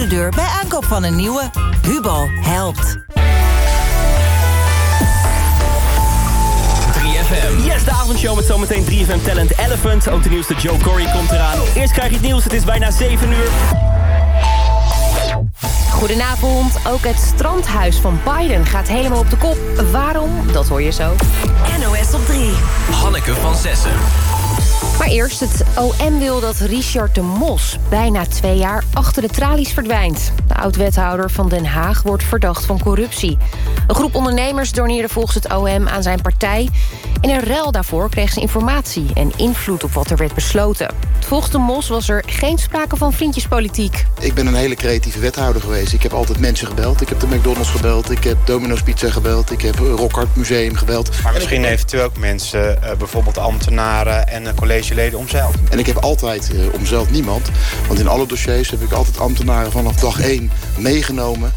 de deur bij aankoop van een nieuwe. Hubo helpt. 3FM. Yes, de avondshow met zometeen 3FM Talent Elephant. Ook de nieuwste Joe Corey komt eraan. Eerst krijg je het nieuws, het is bijna 7 uur. Goedenavond. Ook het strandhuis van Biden gaat helemaal op de kop. Waarom? Dat hoor je zo. NOS op 3. Hanneke van Zessen. Maar eerst, het OM wil dat Richard de Mos bijna twee jaar achter de tralies verdwijnt. De oud-wethouder van Den Haag wordt verdacht van corruptie. Een groep ondernemers doneerde volgens het OM aan zijn partij. In een ruil daarvoor kreeg ze informatie en invloed op wat er werd besloten. Volgens de Mos was er geen sprake van vriendjespolitiek. Ik ben een hele creatieve wethouder geweest. Ik heb altijd mensen gebeld. Ik heb de McDonald's gebeld. Ik heb Domino's Pizza gebeld. Ik heb Rockhart Museum gebeld. Maar misschien heeft u ook mensen, uh, bijvoorbeeld ambtenaren en uh, collegeleden omzeild. En ik heb altijd uh, omzeild niemand. Want in alle dossiers heb ik altijd ambtenaren vanaf dag 1 meegenomen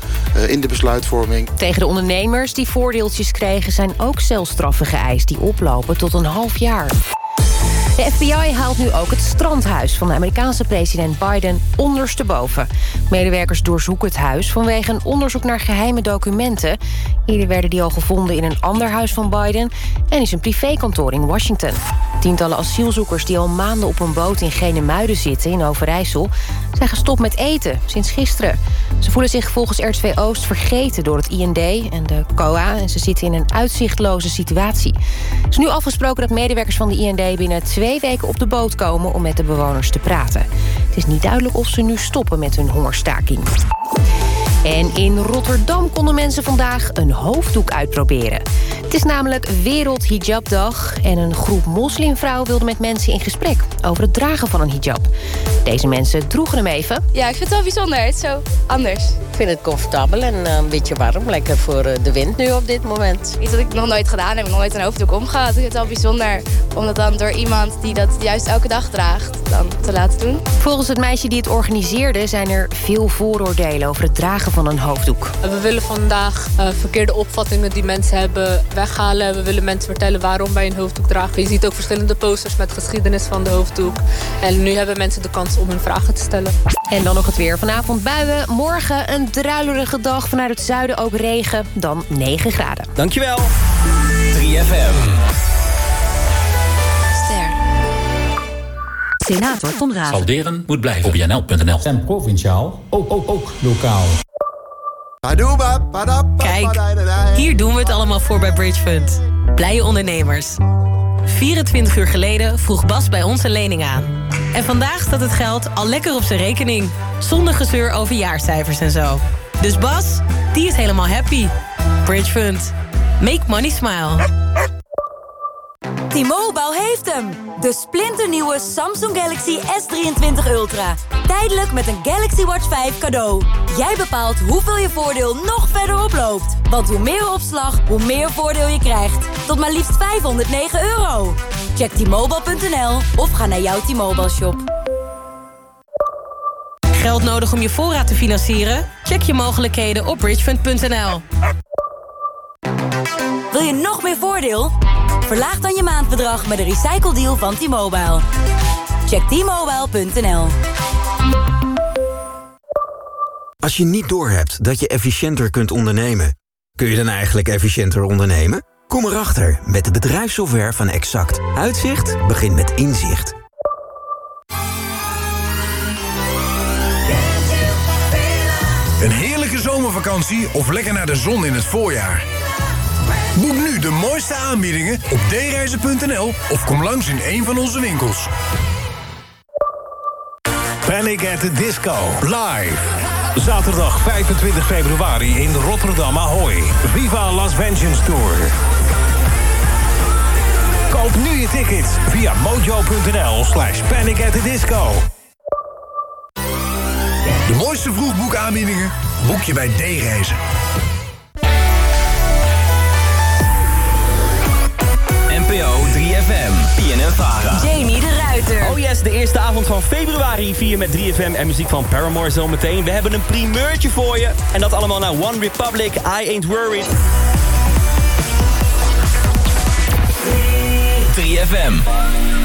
in de besluitvorming. Tegen de ondernemers die voordeeltjes kregen zijn ook celstraffen geëist die oplopen tot een half jaar. De FBI haalt nu ook het strandhuis van de Amerikaanse president Biden ondersteboven. Medewerkers doorzoeken het huis vanwege een onderzoek naar geheime documenten. Eerder werden die al gevonden in een ander huis van Biden... en is een privékantoor in Washington. Tientallen asielzoekers die al maanden op een boot in Genemuiden zitten in Overijssel... zijn gestopt met eten sinds gisteren. Ze voelen zich volgens R2 Oost vergeten door het IND en de COA... en ze zitten in een uitzichtloze situatie. Het is nu afgesproken dat medewerkers van de IND binnen twee weken op de boot komen... om met de bewoners te praten. Het is niet duidelijk of ze nu stoppen met hun hongerstaking. En in Rotterdam konden mensen vandaag een hoofddoek uitproberen. Het is namelijk Wereld Hijabdag en een groep moslimvrouwen wilde met mensen in gesprek over het dragen van een hijab. Deze mensen droegen hem even. Ja, ik vind het wel bijzonder. Het is zo anders. Ik vind het comfortabel en uh, een beetje warm. Lekker voor uh, de wind nu op dit moment. Iets wat ik nog nooit gedaan heb. nog nooit een hoofddoek omgehad. Ik vind het wel bijzonder om dat dan door iemand die dat juist elke dag draagt dan te laten doen. Volgens het meisje die het organiseerde zijn er veel vooroordelen over het dragen van een hoofddoek. We willen vandaag uh, verkeerde opvattingen die mensen hebben weghalen. We willen mensen vertellen waarom wij een hoofddoek dragen. Je ziet ook verschillende posters met geschiedenis van de hoofddoek. En nu hebben mensen de kans om hun vragen te stellen. En dan nog het weer. Vanavond buien. Morgen een druilerige dag. Vanuit het zuiden ook regen. Dan 9 graden. Dankjewel. 3FM. Senator Van Raven. Salderen moet blijven op jnl.nl. En provinciaal, ook, ook, ook lokaal. Kijk, hier doen we het allemaal voor bij Bridge Fund. Blije ondernemers. 24 uur geleden vroeg Bas bij ons een lening aan. En vandaag staat het geld al lekker op zijn rekening. Zonder gezeur over jaarcijfers en zo. Dus Bas, die is helemaal happy. Bridge Fund. Make money smile. T-Mobile heeft hem! De splinternieuwe Samsung Galaxy S23 Ultra. Tijdelijk met een Galaxy Watch 5 cadeau. Jij bepaalt hoeveel je voordeel nog verder oploopt. Want hoe meer opslag, hoe meer voordeel je krijgt. Tot maar liefst 509 euro. Check T-Mobile.nl of ga naar jouw T-Mobile shop. Geld nodig om je voorraad te financieren? Check je mogelijkheden op bridgefund.nl. Wil je nog meer voordeel? Verlaag dan je maandbedrag met de recycle deal van T-Mobile. Check T-Mobile.nl Als je niet doorhebt dat je efficiënter kunt ondernemen... kun je dan eigenlijk efficiënter ondernemen? Kom erachter met de bedrijfssoftware van Exact. Uitzicht begint met inzicht. Een heerlijke zomervakantie of lekker naar de zon in het voorjaar. Boek nu de mooiste aanbiedingen op dereizen.nl of kom langs in een van onze winkels. Panic at the Disco. Live. Zaterdag 25 februari in Rotterdam Ahoy. Viva Las Vengeance Tour. Koop nu je ticket via mojo.nl slash panic at the disco. De mooiste vroegboekaanbiedingen boek je bij D-Reizen. NPO 3FM, PNN Vara. Jamie de Ruiter. Oh yes, de eerste avond van februari vier met 3FM en muziek van Paramore zometeen. We hebben een primeurtje voor je. En dat allemaal naar One Republic, I Ain't Worried. 3FM.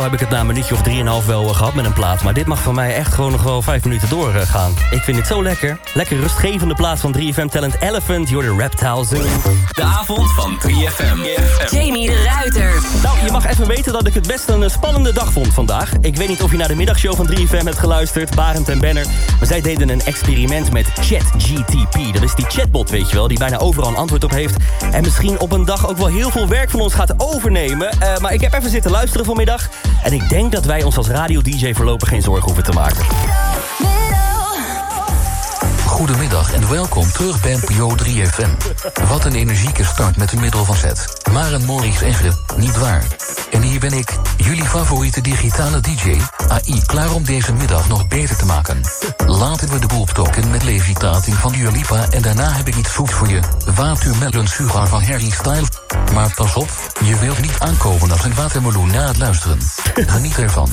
Meestal heb ik het na een minuutje of 3,5 wel eh, gehad met een plaat. Maar dit mag voor mij echt gewoon nog wel 5 minuten doorgaan. Ik vind dit zo lekker. Lekker rustgevende plaat van 3FM Talent Elephant. You're the Reptile Zoo. De avond van 3FM. Jamie de Ruiter. Nou, je mag even weten dat ik het best een eh, spannende dag vond vandaag. Ik weet niet of je naar de middagshow van 3FM hebt geluisterd. Barend en Benner. Maar zij deden een experiment met ChatGTP. Dat is die chatbot, weet je wel, die bijna overal een antwoord op heeft. En misschien op een dag ook wel heel veel werk van ons gaat overnemen. Eh, maar ik heb even zitten luisteren vanmiddag. En ik denk dat wij ons als radio-dj voorlopig geen zorgen hoeven te maken. Goedemiddag en welkom terug bij NPO 3FM. Wat een energieke start met een middel van zet. Maar een Maurice Egge, niet waar. En hier ben ik, jullie favoriete digitale DJ, AI, klaar om deze middag nog beter te maken. Laten we de boel optoken met levitating van Dua Lipa... en daarna heb ik iets zoets voor je. Watermelon Sugar van Harry Styles. Maar pas op, je wilt niet aankomen als een watermeloen na het luisteren. Geniet ervan.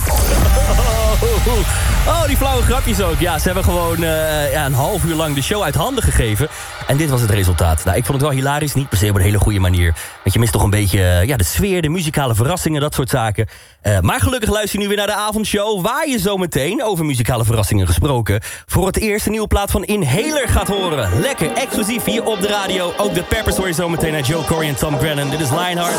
Oh, die flauwe grapjes ook. Ja, ze hebben gewoon eh, ja, een half uur lang de show uit handen gegeven. En dit was het resultaat. Nou, ik vond het wel hilarisch, niet per se op een hele goede manier. Want je mist toch een beetje eh, ja, de sfeer, de muzikale verrassingen, dat soort zaken. Eh, maar gelukkig luister je nu weer naar de avondshow... waar je zo meteen, over muzikale verrassingen gesproken... voor het eerst een nieuwe plaat van Inhaler gaat horen. Lekker, exclusief hier op de radio. Ook de Peppers hoor je zo meteen naar Joe Corey en Tom Grennan. Dit is Lionheart.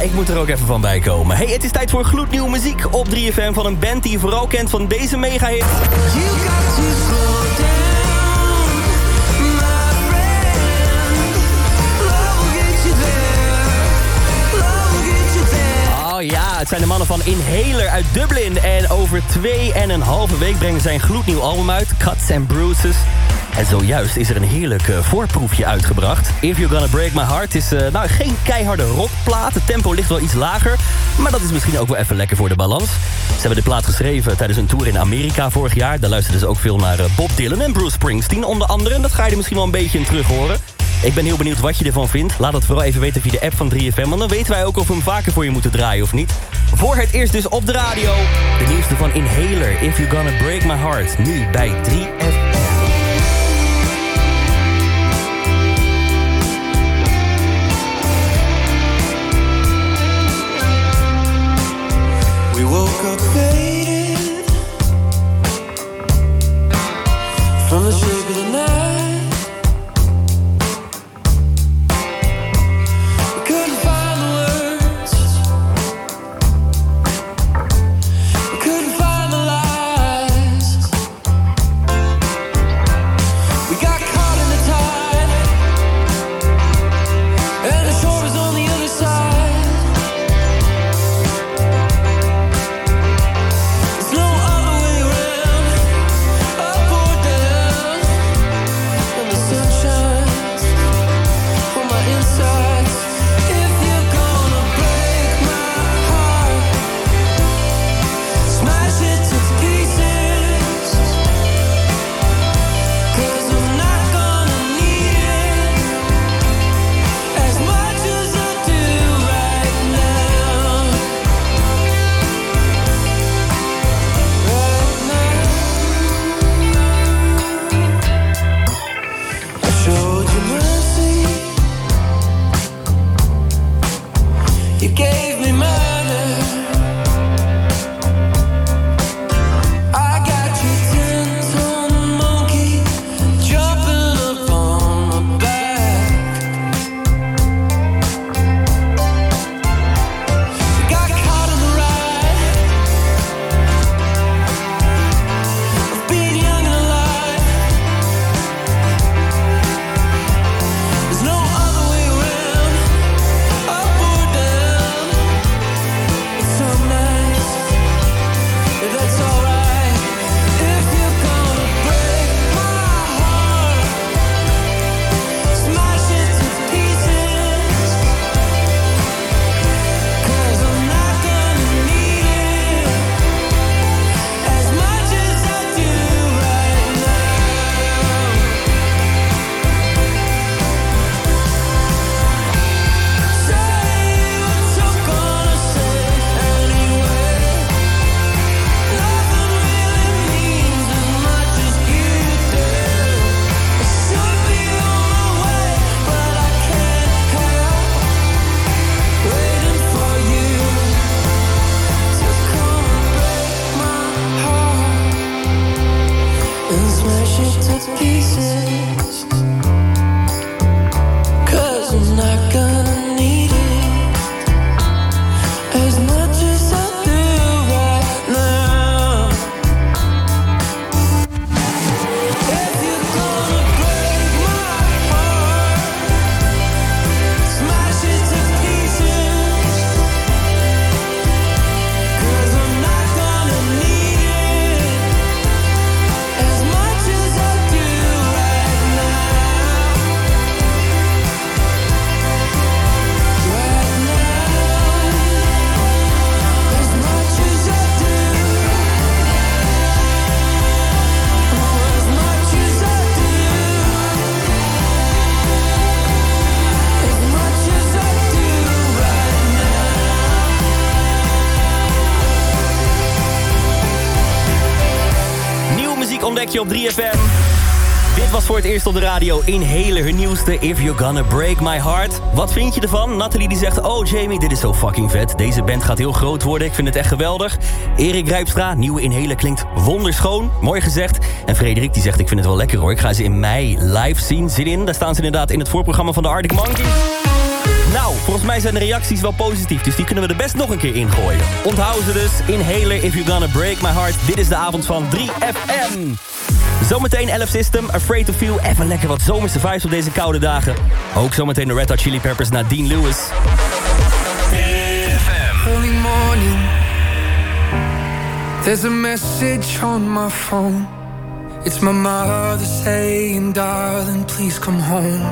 Ik moet er ook even van bij komen. Hey, het is tijd voor gloednieuwe muziek op 3FM van een band die je vooral kent van deze mega hit. Oh ja, het zijn de mannen van Inhaler uit Dublin. En over twee en een halve week brengen zij een gloednieuw album uit, Cuts and Bruises. En zojuist is er een heerlijk eh, voorproefje uitgebracht. If You're Gonna Break My Heart is eh, nou, geen keiharde rockplaat. Het tempo ligt wel iets lager, maar dat is misschien ook wel even lekker voor de balans. Ze hebben de plaat geschreven tijdens een tour in Amerika vorig jaar. Daar luisterden ze ook veel naar eh, Bob Dylan en Bruce Springsteen onder andere. En dat ga je er misschien wel een beetje in terug horen. Ik ben heel benieuwd wat je ervan vindt. Laat het vooral even weten via de app van 3FM. Want dan weten wij ook of we hem vaker voor je moeten draaien of niet. Voor het eerst dus op de radio. De nieuwste van Inhaler. If You're Gonna Break My Heart. Nu bij 3FM. Op de radio in hele hun nieuwste If You're Gonna Break My Heart. Wat vind je ervan? Nathalie die zegt, oh Jamie, dit is zo fucking vet. Deze band gaat heel groot worden, ik vind het echt geweldig. Erik Rijpstra, nieuwe inhaler klinkt wonderschoon. Mooi gezegd. En Frederik die zegt, ik vind het wel lekker hoor. Ik ga ze in mei live zien. Zin in, daar staan ze inderdaad in het voorprogramma van de Arctic Monkeys. Nou, volgens mij zijn de reacties wel positief, dus die kunnen we er best nog een keer ingooien. Onthouden ze dus, Inhaler If You're Gonna Break My Heart. Dit is de avond van 3FM. Zometeen 11 System, Afraid to Feel. Even lekker wat zomerse vibes op deze koude dagen. Ook zometeen de Red Hot Chili Peppers naar Dean Lewis. Morning, there's a message on my phone. It's my mother saying, darling, please come home.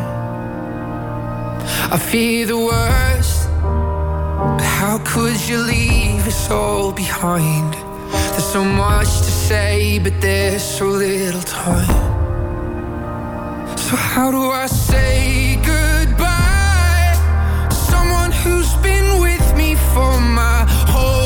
I fear the worst, but how could you leave us all behind? So much to say, but there's so little time. So, how do I say goodbye? Someone who's been with me for my whole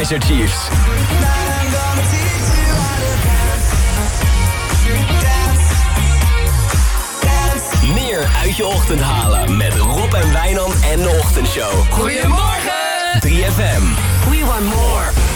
Kaiser Chiefs. Meer uit je ochtend halen met Rob en Wijnand en de Ochtendshow. Goedemorgen! 3FM. We want more.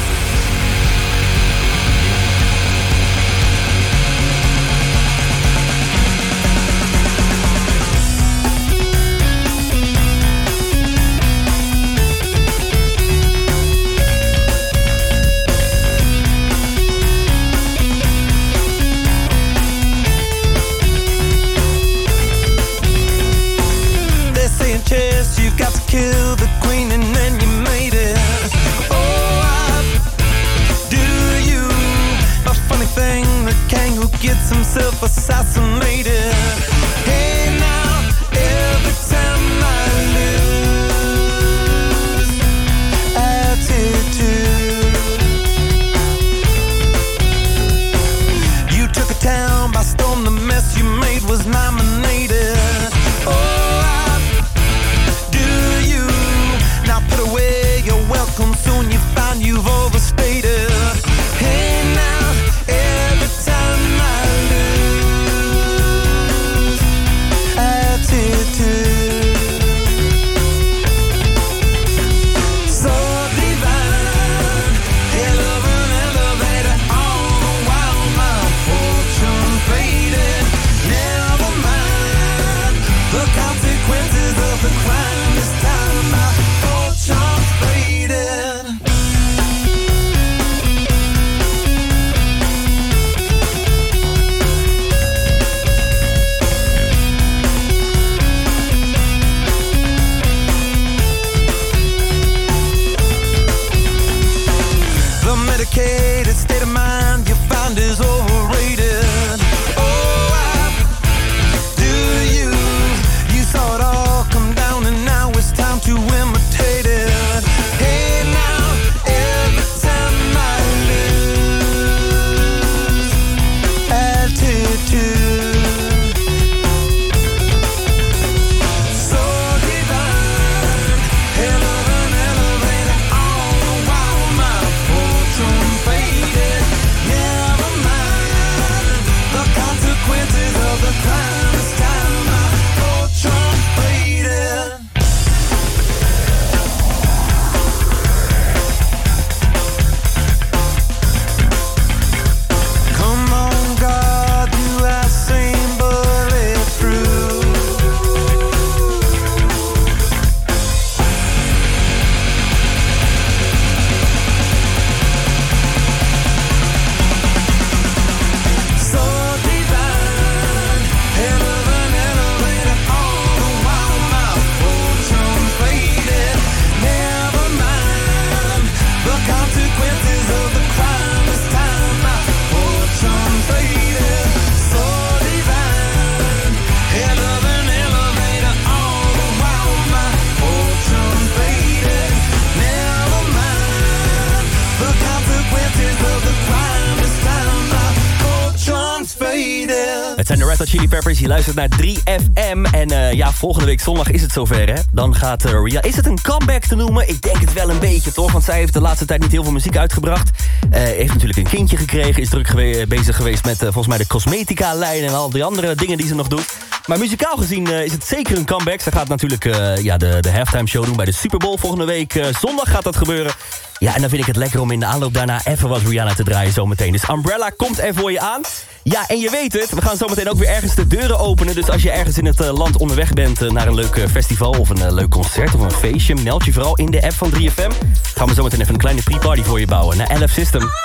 Je luistert naar 3FM. En eh, ja, volgende week zondag is het zover, hè? Dan gaat uh, Ria... Is het een comeback te noemen? Ik denk het wel een beetje, toch? Want zij heeft de laatste tijd niet heel veel muziek uitgebracht. Uh, heeft natuurlijk een kindje gekregen. Is druk bezig geweest met volgens mij de cosmetica-lijn... en al die andere dingen die ze nog doet. Maar muzikaal gezien is het zeker een comeback. Ze gaat natuurlijk ja, de, de halftime show doen bij de Super Bowl volgende week. zondag gaat dat gebeuren. Ja, en dan vind ik het lekker om in de aanloop daarna even wat Rihanna te draaien zometeen. Dus Umbrella komt er voor je aan. Ja, en je weet het, we gaan zometeen ook weer ergens de deuren openen. Dus als je ergens in het uh, land onderweg bent uh, naar een leuk uh, festival... of een leuk concert of een feestje... meld je vooral in de app van 3FM. Gaan we zometeen even een kleine pre-party voor je bouwen. Naar LF System.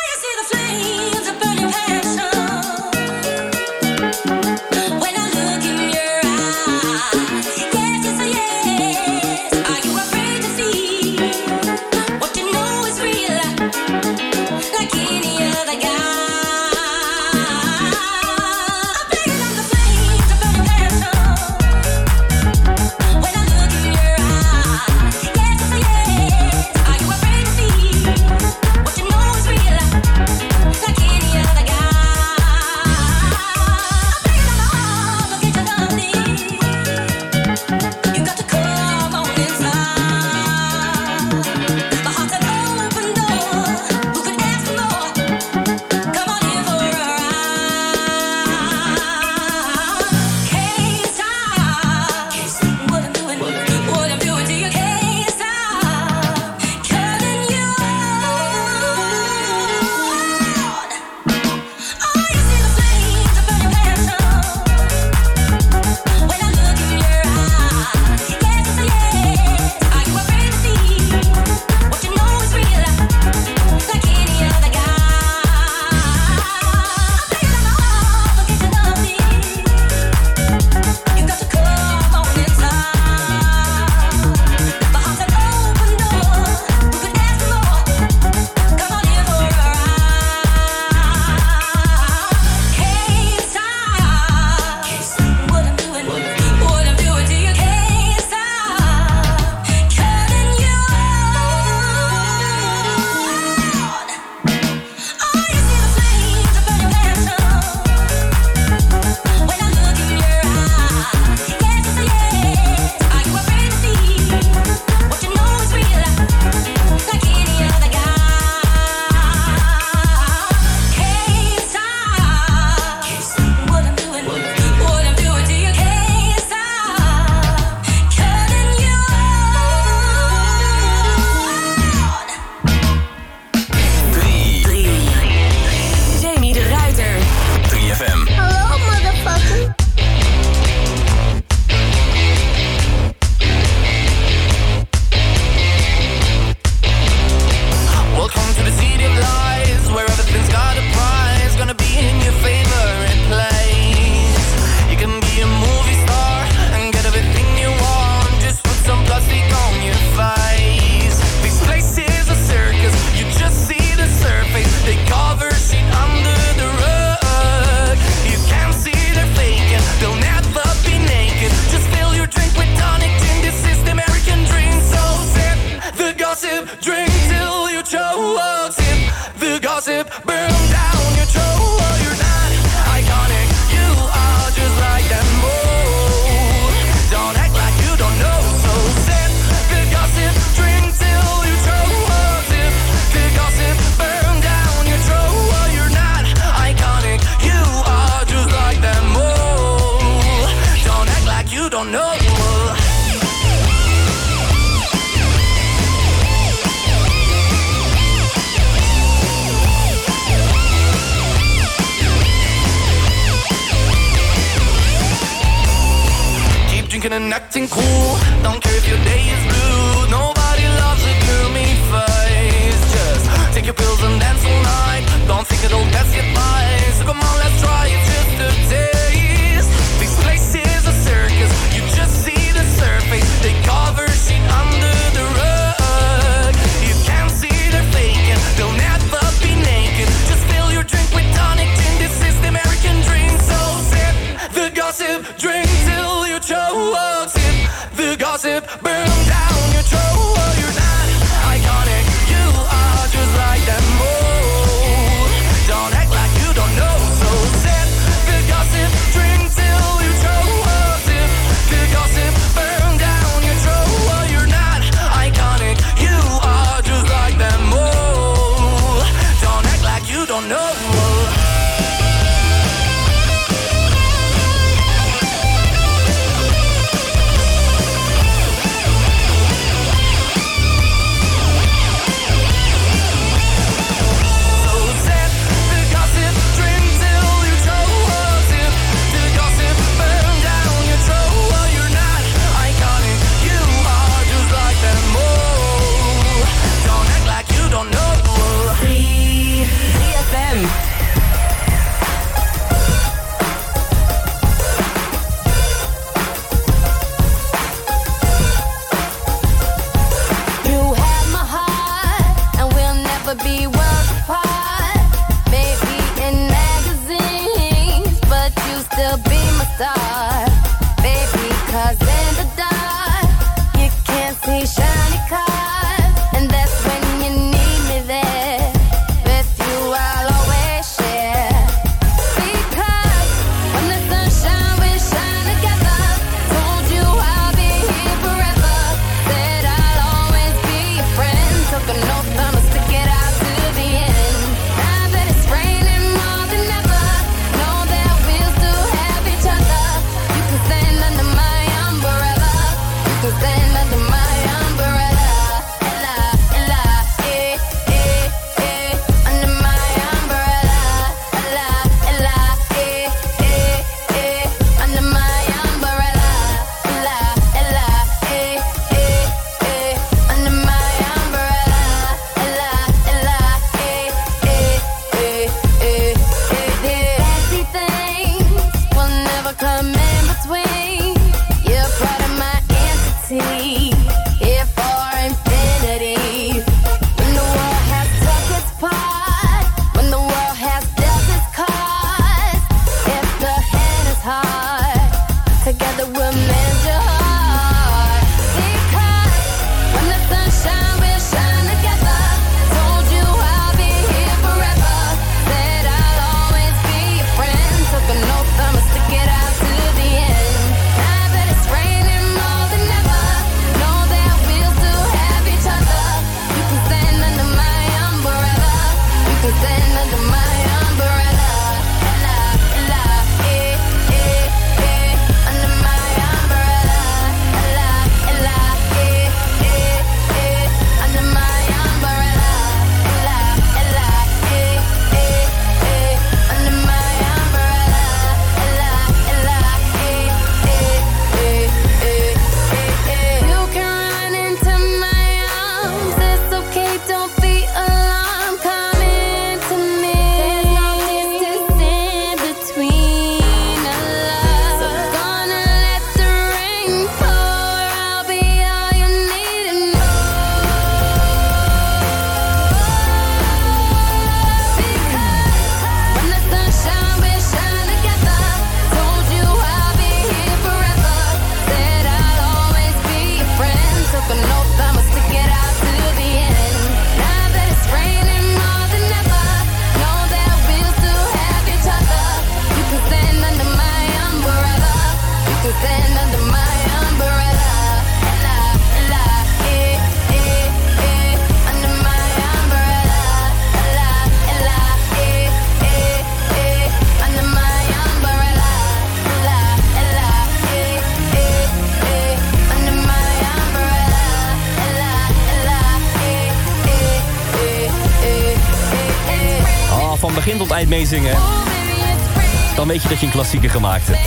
Dan weet je dat je een klassieker gemaakt hebt.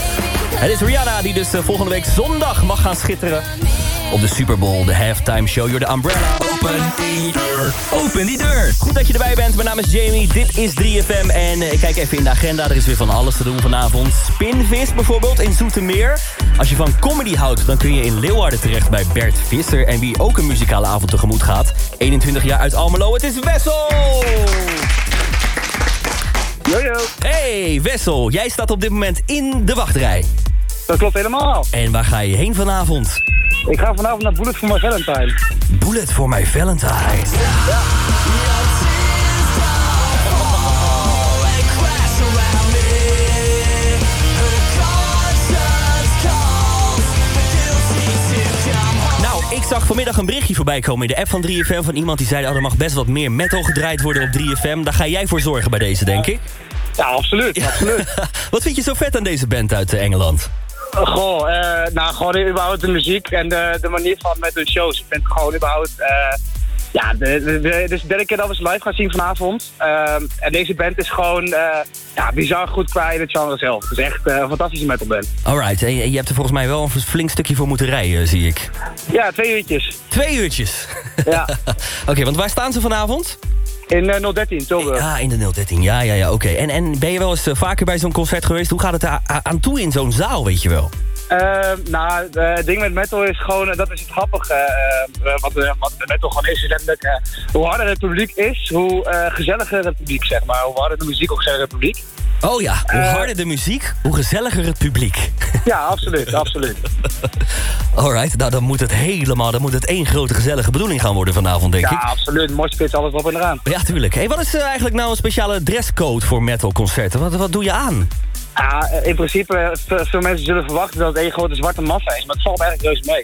Het is Rihanna die dus eh, volgende week zondag mag gaan schitteren. Op de Super Bowl, de halftime show. You're the umbrella. Open die deur. Open die deur. Goed dat je erbij bent. Mijn naam is Jamie. Dit is 3FM. En eh, ik kijk even in de agenda. Er is weer van alles te doen vanavond. Spinvis bijvoorbeeld in Zoetermeer. Als je van comedy houdt, dan kun je in Leeuwarden terecht bij Bert Visser. En wie ook een muzikale avond tegemoet gaat. 21 jaar uit Almelo. Het is Wessel! Jojo. Hey Wessel, jij staat op dit moment in de wachtrij. Dat klopt helemaal. En waar ga je heen vanavond? Ik ga vanavond naar Bullet for My Valentine. Bullet for my Valentine. Nou, ik zag vanmiddag een berichtje voorbij komen in de app van 3FM... van iemand die zei, oh, er mag best wat meer metal gedraaid worden op 3FM. Daar ga jij voor zorgen bij deze, denk ik. Ja, absoluut. absoluut. Wat vind je zo vet aan deze band uit eh, Engeland? Goh, eh, nou gewoon überhaupt de muziek en de, de manier van met hun shows. Ik vind het gewoon überhaupt... eh, ja, de, de, de, dit is de derde keer dat we ze live gaan zien vanavond. Ehm, en deze band is gewoon eh, ja, bizar goed qua in het genre zelf. Het is echt eh, een fantastische metalband. Alright, en je je hebt er volgens mij wel een flink stukje voor moeten rijden, zie ik. Ja, twee uurtjes. Twee uurtjes? Ja. Oké, want waar staan ze vanavond? In eh, 013, Tilburg. Ah, in de 013. Ja, ja, ja, oké. En, en ben je wel eens eh, vaker bij zo'n concert geweest? Hoe gaat het aan toe in zo'n zaal, weet je wel? Ehm, nou, het ding met metal is gewoon, eh, dat is het grappige. eh, wat, wat metal gewoon is, is letterlijk hoe harder het publiek is, hoe gezelliger het publiek, zeg maar. Hoe harder de muziek, hoe gezelliger het publiek. Oh ja, hoe harder de muziek, hoe gezelliger het publiek. Ja, absoluut, absoluut. Alright, nou dan moet het helemaal, dan moet het één grote gezellige bedoeling gaan worden vanavond, denk Ja, ik. absoluut. Moshpit, alles op en eraan. Ja, tuurlijk. Hey, wat is eigenlijk nou een speciale dresscode voor metalconcerten? Wat, wat doe je aan? Ja, eh, in principe, eh, ve- veel mensen zullen verwachten dat het één grote zwarte massa is, maar het valt eigenlijk reuze mee.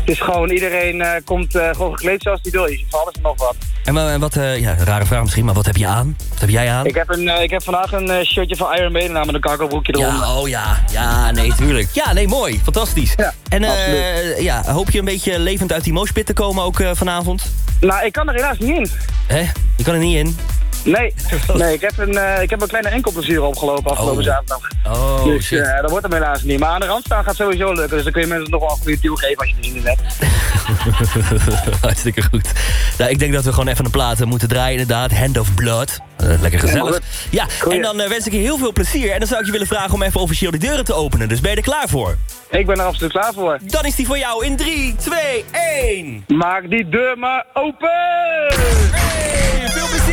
Het is gewoon, iedereen eh, komt gewoon gekleed zoals hij wil. Je ziet van alles en nog wat. En, wa- en wat, ja, rare vraag misschien, maar wat heb je aan? Wat heb jij aan? Ik heb, een, ik heb vandaag een shirtje van Iron Maiden aan met een cargobroekje eronder. Ja, oh ja. Ja, nee, tuurlijk. Ja, nee, mooi. Fantastisch. en eh, absoluut. ja, hoop je een beetje levend uit die moshpit te komen ook vanavond? Nou, ik kan er helaas niet in. Hè? Je kan er niet in? Nee, nee ik, heb een, eh, ik heb een kleine enkelblessure opgelopen afgelopen Oh. zaterdag. Oh, dus shit. eh, dat wordt hem helaas niet. Maar aan de rand staan gaat sowieso lukken. Dus dan kun je mensen nog wel een goede duw geven als je in hebt. Hartstikke goed. Nou, ik denk dat we gewoon even een plaat eh, moeten draaien, inderdaad. Hand of Blood. Lekker gezellig. Ja, en dan wens ik je heel veel plezier. En dan zou ik je willen vragen om even officieel die deuren te openen. Dus ben je er klaar voor? Ik ben er absoluut klaar voor. Dan is die voor jou in 3, 2, 1. Maak die deur maar open! Hey, veel plezier!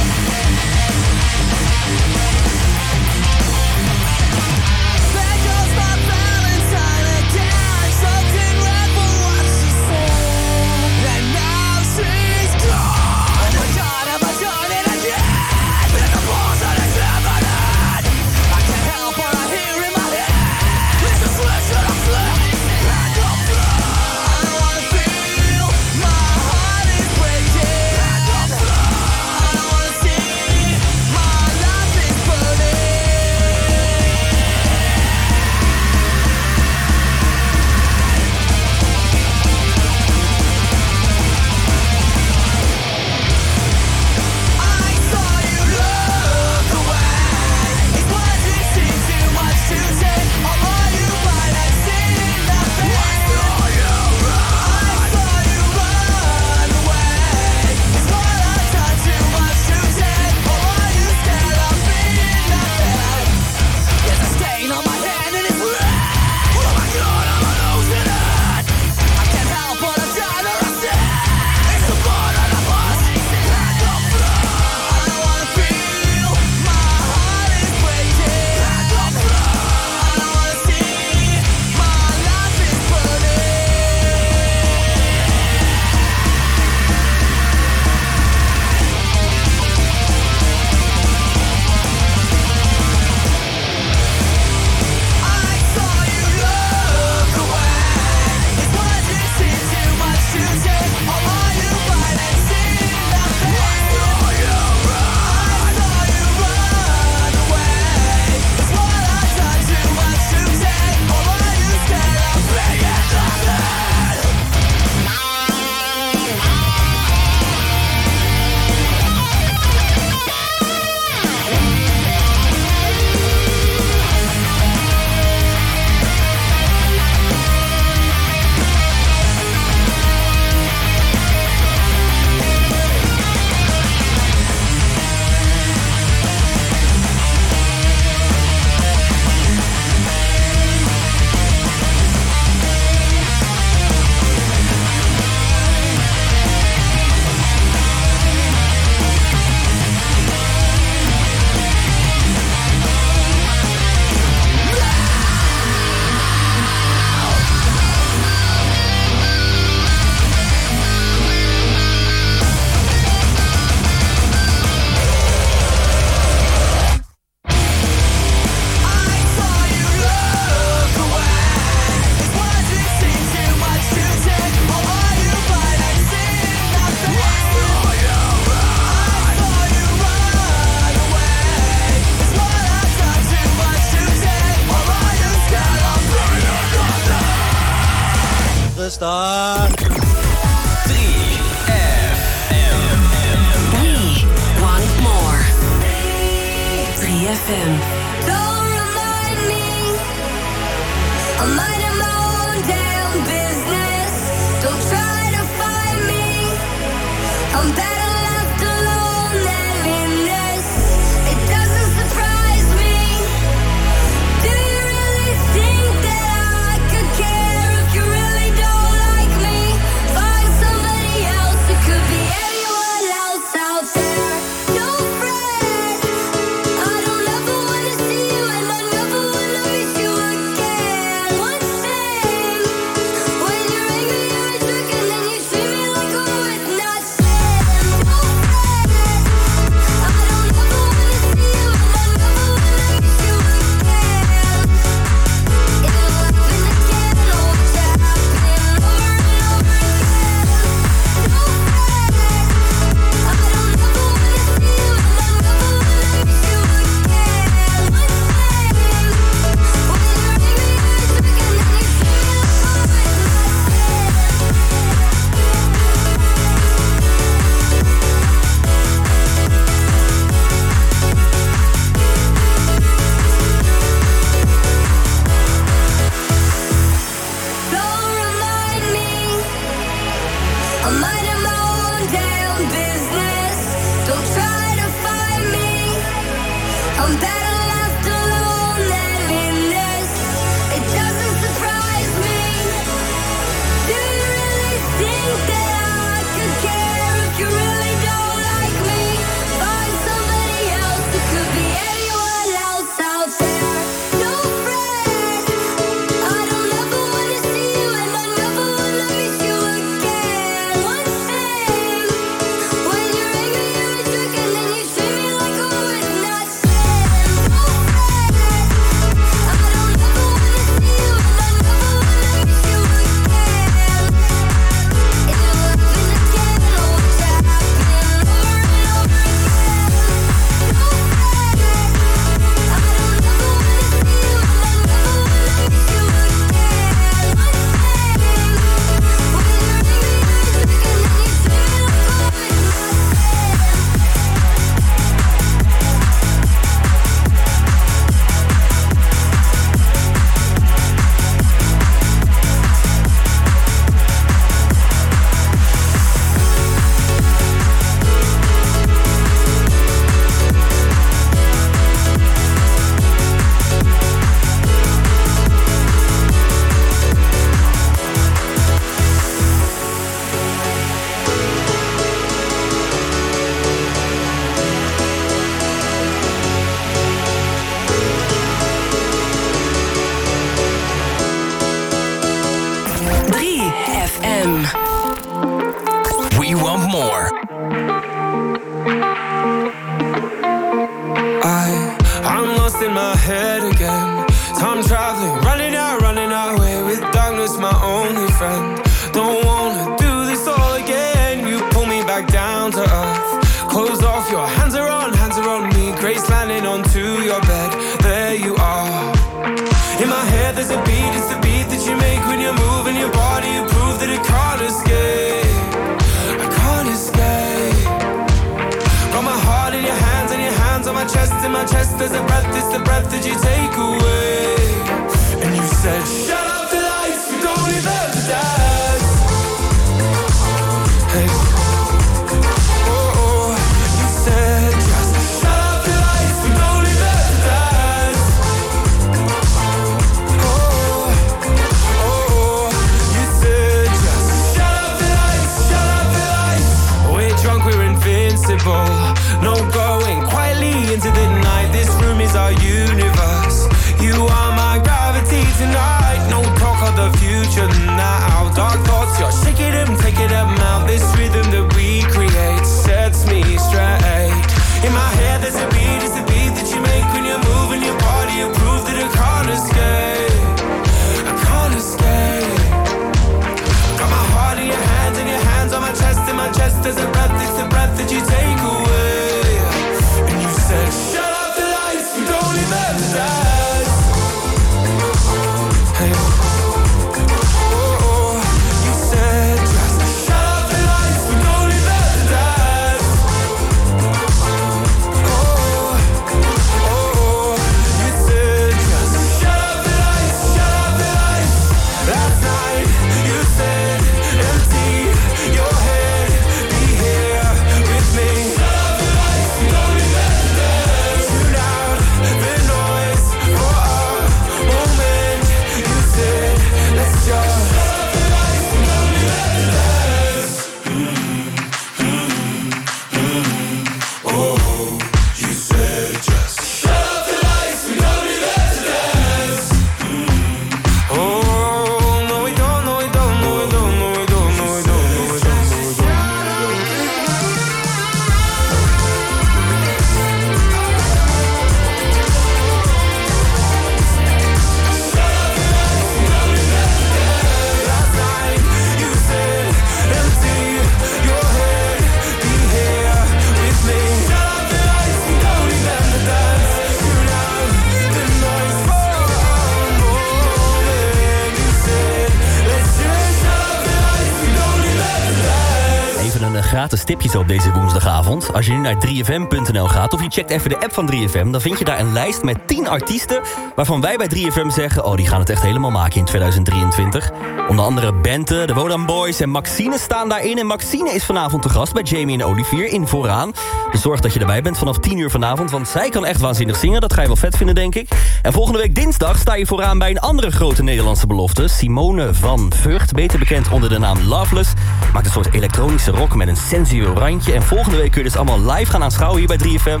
Als je nu naar 3fm.nl gaat of je checkt even de app van 3FM... dan vind je daar een lijst met 10 artiesten waarvan wij bij 3FM zeggen... oh, die gaan het echt helemaal maken in 2023. Onder andere Bente, de Wodan Boys en Maxine staan daarin. En Maxine is vanavond te gast bij Jamie en Olivier in Vooraan. Dus zorg dat je erbij bent vanaf 10 uur vanavond... want zij kan echt waanzinnig zingen, dat ga je wel vet vinden, denk ik. En volgende week dinsdag sta je vooraan bij een andere grote Nederlandse belofte... Simone van Vught, beter bekend onder de naam Loveless... Maakt een soort elektronische rock met een sensueel randje. En volgende week kun je dus allemaal live gaan aanschouwen hier bij 3FM.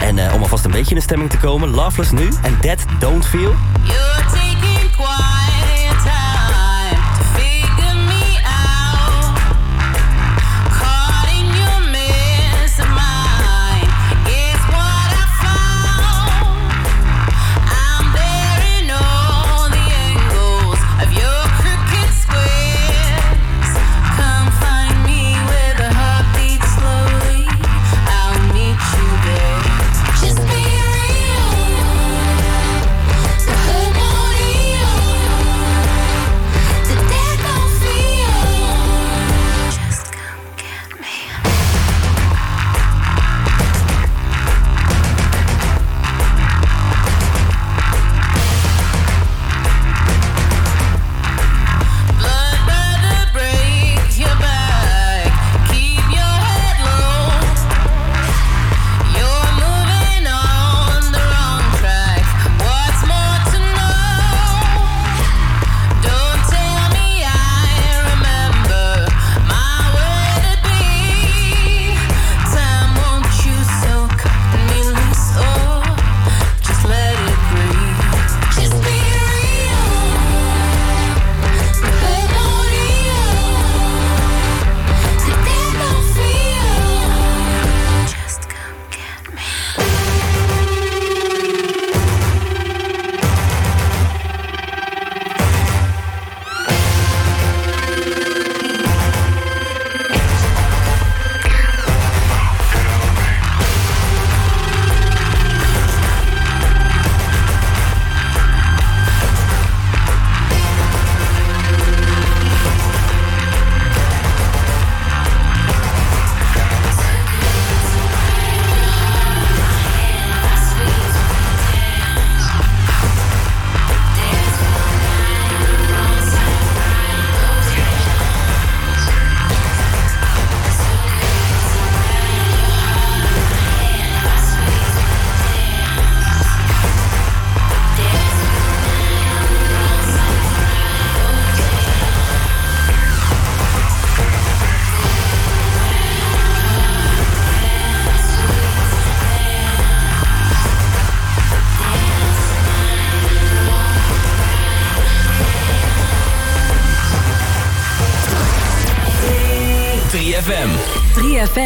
En eh, om alvast een beetje in de stemming te komen, Loveless nu en That Don't Feel.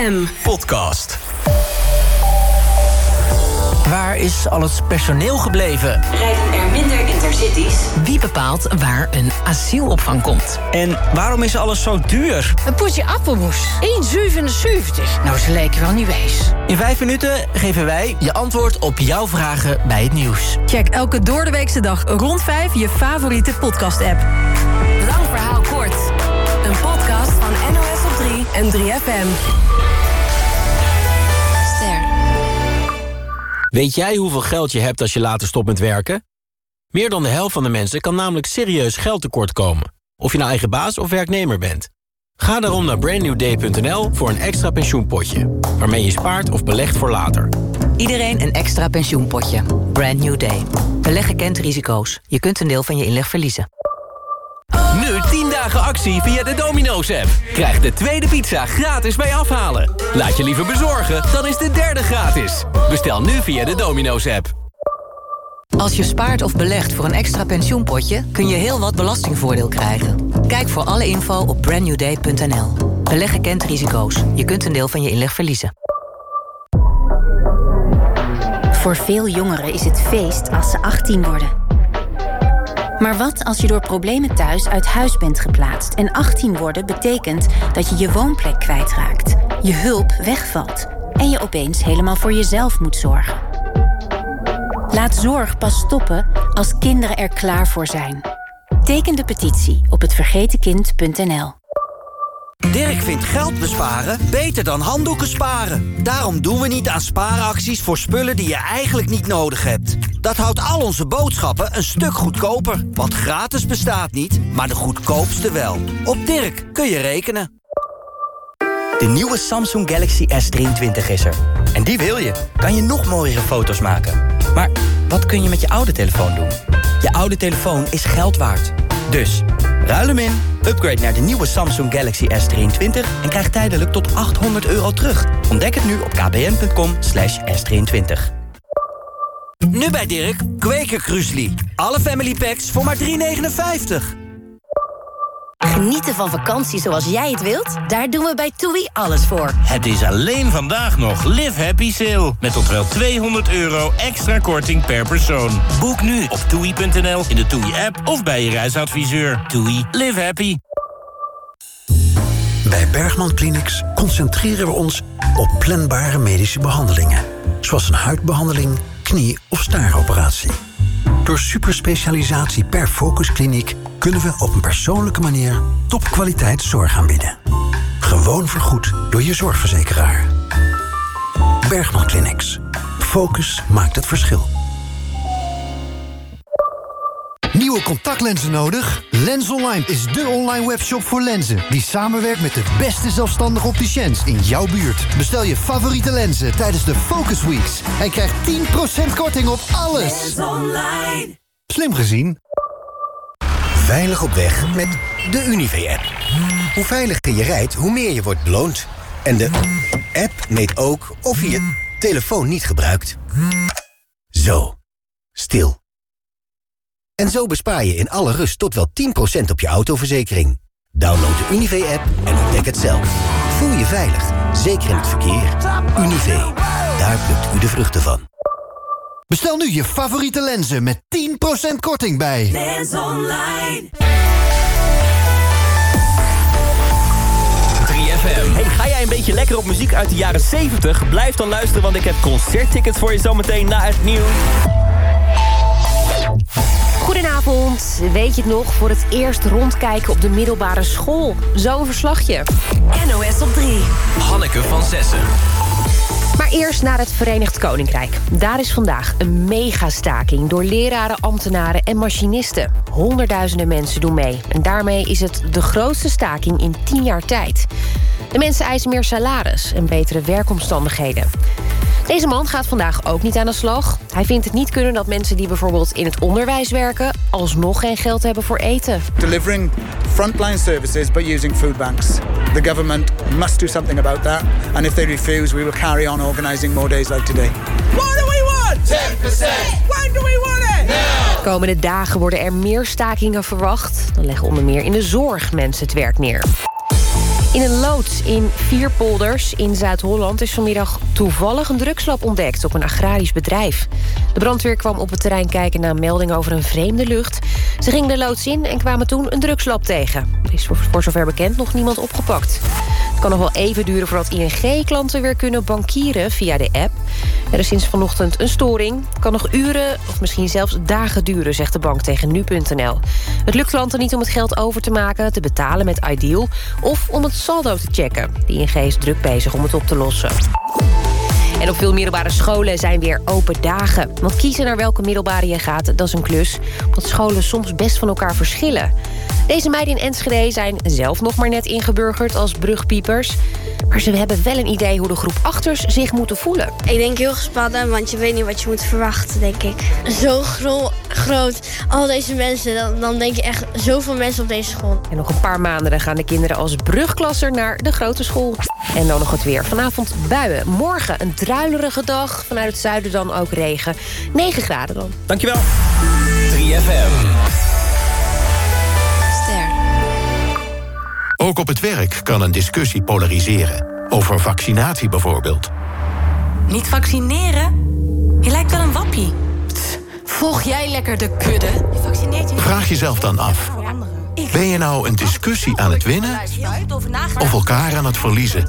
3FM. Podcast. Waar is al het personeel gebleven? Rijden er minder intercities? Wie bepaalt waar een asielopvang komt? En waarom is alles zo duur? Een potje appelmoes. 1,77. Nou, ze lijken wel niet wijs. In vijf minuten geven wij je antwoord op jouw vragen bij het nieuws. Check elke doordeweekse dag rond 5 je favoriete podcast-app. Lang verhaal kort. Een podcast van NOS op 3 en 3FM. Weet jij hoeveel geld je hebt als je later stopt met werken? Meer dan de helft van de mensen kan namelijk serieus geld tekort komen. Of je nou eigen baas of werknemer bent. Ga daarom naar brandnewday.nl voor een extra pensioenpotje. Waarmee je spaart of belegt voor later. Iedereen een extra pensioenpotje. Brand New Day. Beleggen kent risico's. Je kunt een deel van je inleg verliezen. Nu 10 dagen actie via de Domino's app. Krijg de tweede pizza gratis bij afhalen. Laat je liever bezorgen, dan is de derde gratis. Bestel nu via de Domino's app. Als je spaart of belegt voor een extra pensioenpotje... kun je heel wat belastingvoordeel krijgen. Kijk voor alle info op brandnewday.nl. Beleggen kent risico's. Je kunt een deel van je inleg verliezen. Voor veel jongeren is het feest als ze 18 worden. Maar wat als je door problemen thuis uit huis bent geplaatst... en 18 worden betekent dat je je woonplek kwijtraakt... je hulp wegvalt en je opeens helemaal voor jezelf moet zorgen? Laat zorg pas stoppen als kinderen er klaar voor zijn. Teken de petitie op hetvergetenkind.nl. Dirk vindt geld besparen beter dan handdoeken sparen. Daarom doen we niet aan spaaracties voor spullen die je eigenlijk niet nodig hebt. Dat houdt al onze boodschappen een stuk goedkoper. Want gratis bestaat niet, maar de goedkoopste wel. Op Dirk kun je rekenen. De nieuwe Samsung Galaxy S23 is er. En die wil je. Kan je nog mooiere foto's maken. Maar wat kun je met je oude telefoon doen? Je oude telefoon is geld waard. Dus, ruil hem in, upgrade naar de nieuwe Samsung Galaxy S23... en krijg tijdelijk tot 800 euro terug. Ontdek het nu op kbn.com s23. Nu bij Dirk, Quaker Cruisly. Alle family packs voor maar 3,59. Genieten van vakantie zoals jij het wilt? Daar doen we bij TUI alles voor. Het is alleen vandaag nog Live Happy Sale. Met tot wel 200 euro extra korting per persoon. Boek nu op toei.nl, in de TUI-app of bij je reisadviseur. TUI, live happy. Bij Bergman Clinics concentreren we ons op planbare medische behandelingen. Zoals een huidbehandeling, knie- of staaroperatie. Door superspecialisatie per focuskliniek kunnen we op een persoonlijke manier topkwaliteit zorg aanbieden. Gewoon vergoed door je zorgverzekeraar. Bergman Clinics. Focus maakt het verschil. Nieuwe contactlenzen nodig? Lens Online is de online webshop voor lenzen... die samenwerkt met de beste zelfstandige opticiens in jouw buurt. Bestel je favoriete lenzen tijdens de Focus Weeks... en krijg 10% korting op alles. Lens Online. Slim gezien. Veilig op weg met de Unive-app. Hoe veiliger je rijdt, hoe meer je wordt beloond. En de app meet ook of je je telefoon niet gebruikt. Zo. Stil. En zo bespaar je in alle rust tot wel 10% op je autoverzekering. Download de Unive-app en ontdek het zelf. Voel je veilig, zeker in het verkeer. Unive, daar plukt u de vruchten van. Bestel nu je favoriete lenzen met 10% korting bij. Lens Online. 3FM. Hey, ga jij een beetje lekker op muziek uit de jaren 70? Blijf dan luisteren, want ik heb concerttickets voor je zometeen na het nieuws. Goedenavond. Weet je het nog? Voor het eerst rondkijken op de middelbare school. Zo'n verslagje. NOS op 3. Hanneke van Zessen. Maar eerst naar het Verenigd Koninkrijk. Daar is vandaag een megastaking door leraren, ambtenaren en machinisten. Honderdduizenden mensen doen mee. En daarmee is het de grootste staking in tien jaar tijd. De mensen eisen meer salaris en betere werkomstandigheden. Deze man gaat vandaag ook niet aan de slag. Hij vindt het niet kunnen dat mensen die bijvoorbeeld in het onderwijs werken... alsnog geen geld hebben voor eten. delivering frontline services but using food banks. The government must do something about that. And if they refuse, we will carry on organising more days like today. What do we want? 10%. When do we want it? Now. De komende dagen worden er meer stakingen verwacht. Dan leggen onder meer in de zorg mensen het werk neer. In een loods in Vierpolders in Zuid-Holland... is vanmiddag toevallig een drugslab ontdekt op een agrarisch bedrijf. De brandweer kwam op het terrein kijken naar een melding over een vreemde lucht. Ze gingen de loods in en kwamen toen een drugslab tegen. Er is voor zover bekend nog niemand opgepakt. Kan nog wel even duren voordat ING-klanten weer kunnen bankieren via de app. Er is sinds vanochtend een storing. Kan nog uren of misschien zelfs dagen duren, zegt de bank tegen nu.nl. Het lukt klanten niet om het geld over te maken, te betalen met Ideal... of om het saldo te checken. De ING is druk bezig om het op te lossen. En op veel middelbare scholen zijn weer open dagen. Want kiezen naar welke middelbare je gaat, dat is een klus. Omdat scholen soms best van elkaar verschillen. Deze meiden in Enschede zijn zelf nog maar net ingeburgerd als brugpiepers. Maar ze hebben wel een idee hoe de groep achters zich moeten voelen. Ik denk heel gespannen, want je weet niet wat je moet verwachten, denk ik. Zo gro groot, al deze mensen, dan, dan denk je echt zoveel mensen op deze school. En nog een paar maanden gaan de kinderen als brugklasser naar de grote school. En dan nog het weer. Vanavond buien. Morgen een druilerige dag. Vanuit het zuiden dan ook regen. 9 graden dan. Dankjewel. 3FM. Ook op het werk kan een discussie polariseren. Over vaccinatie bijvoorbeeld. Niet vaccineren? Je lijkt wel een wappie. Volg jij lekker de kudde? Vraag jezelf dan af. Ben je nou een discussie aan het winnen of elkaar aan het verliezen?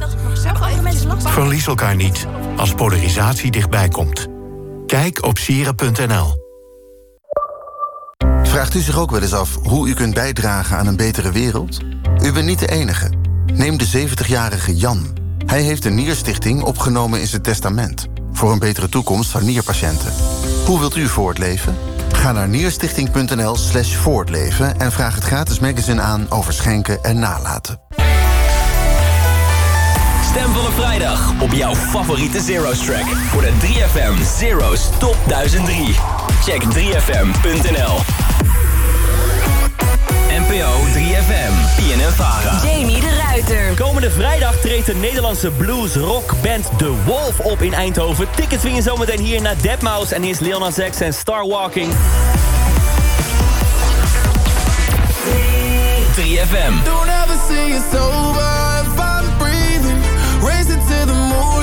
Verlies elkaar niet als polarisatie dichtbij komt. Kijk op sieren.nl. Vraagt u zich ook wel eens af hoe u kunt bijdragen aan een betere wereld? U bent niet de enige. Neem de 70-jarige Jan. Hij heeft een nierstichting opgenomen in zijn testament... voor een betere toekomst van nierpatiënten. Hoe wilt u voortleven? Ga naar nierstichting.nl slash voortleven... en vraag het gratis magazine aan over schenken en nalaten. Stemvolle vrijdag op jouw favoriete Zero's track. Voor de 3FM Zero's Top 1003. Check 3FM.nl. NPO 3FM. PNN-Vara. Jamie de Ruiter. Komende vrijdag treedt de Nederlandse blues rock band The Wolf op in Eindhoven. Tickets win je zometeen hier naar Deadmau5 en hier is Leon Zex en Star Walking. 3FM. Don't ever say it's over if I'm breathing. Racing to the moonlight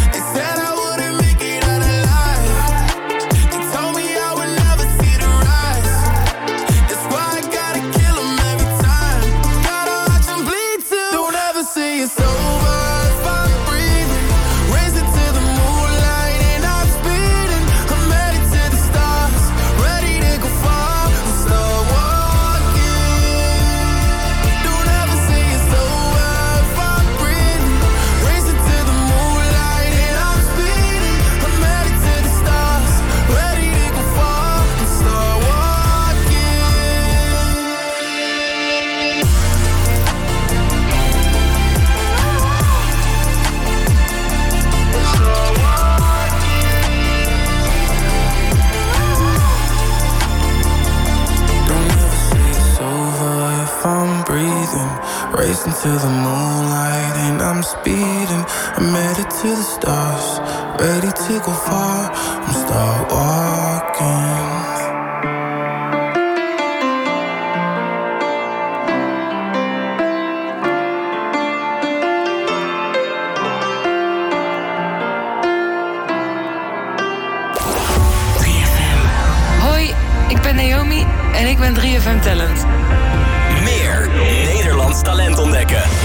Ever say to the moonlight and I'm speeding. I'm headed to the stars, ready to go far. I'm start walking. Hoi, ik ben Naomi en ik ben 3FM Talent. Talent ontdekken.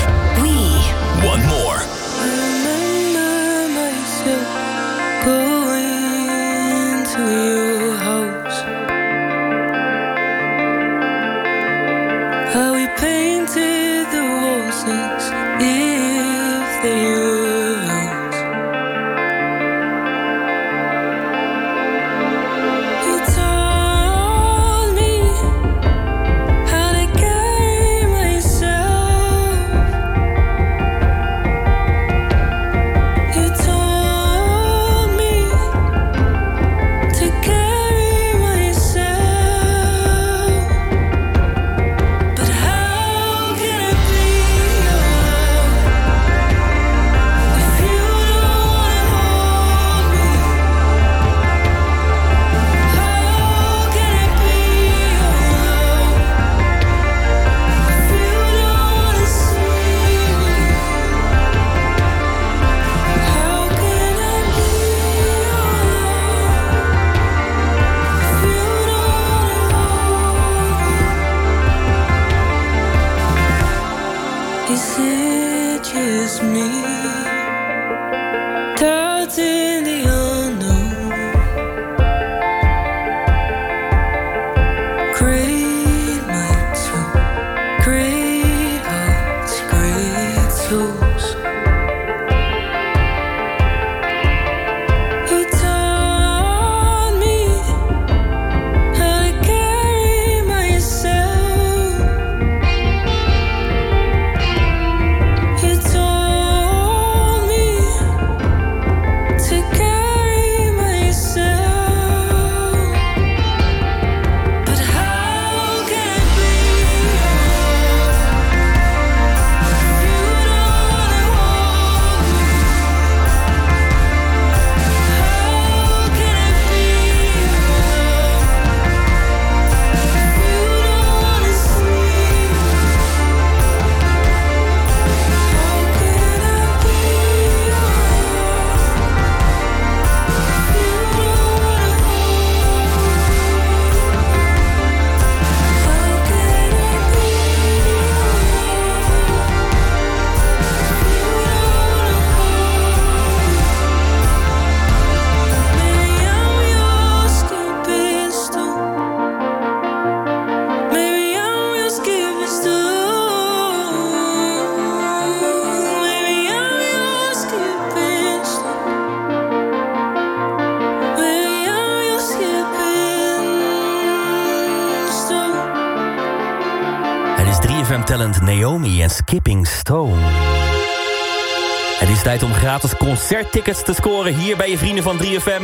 Concerttickets te scoren hier bij je vrienden van 3FM.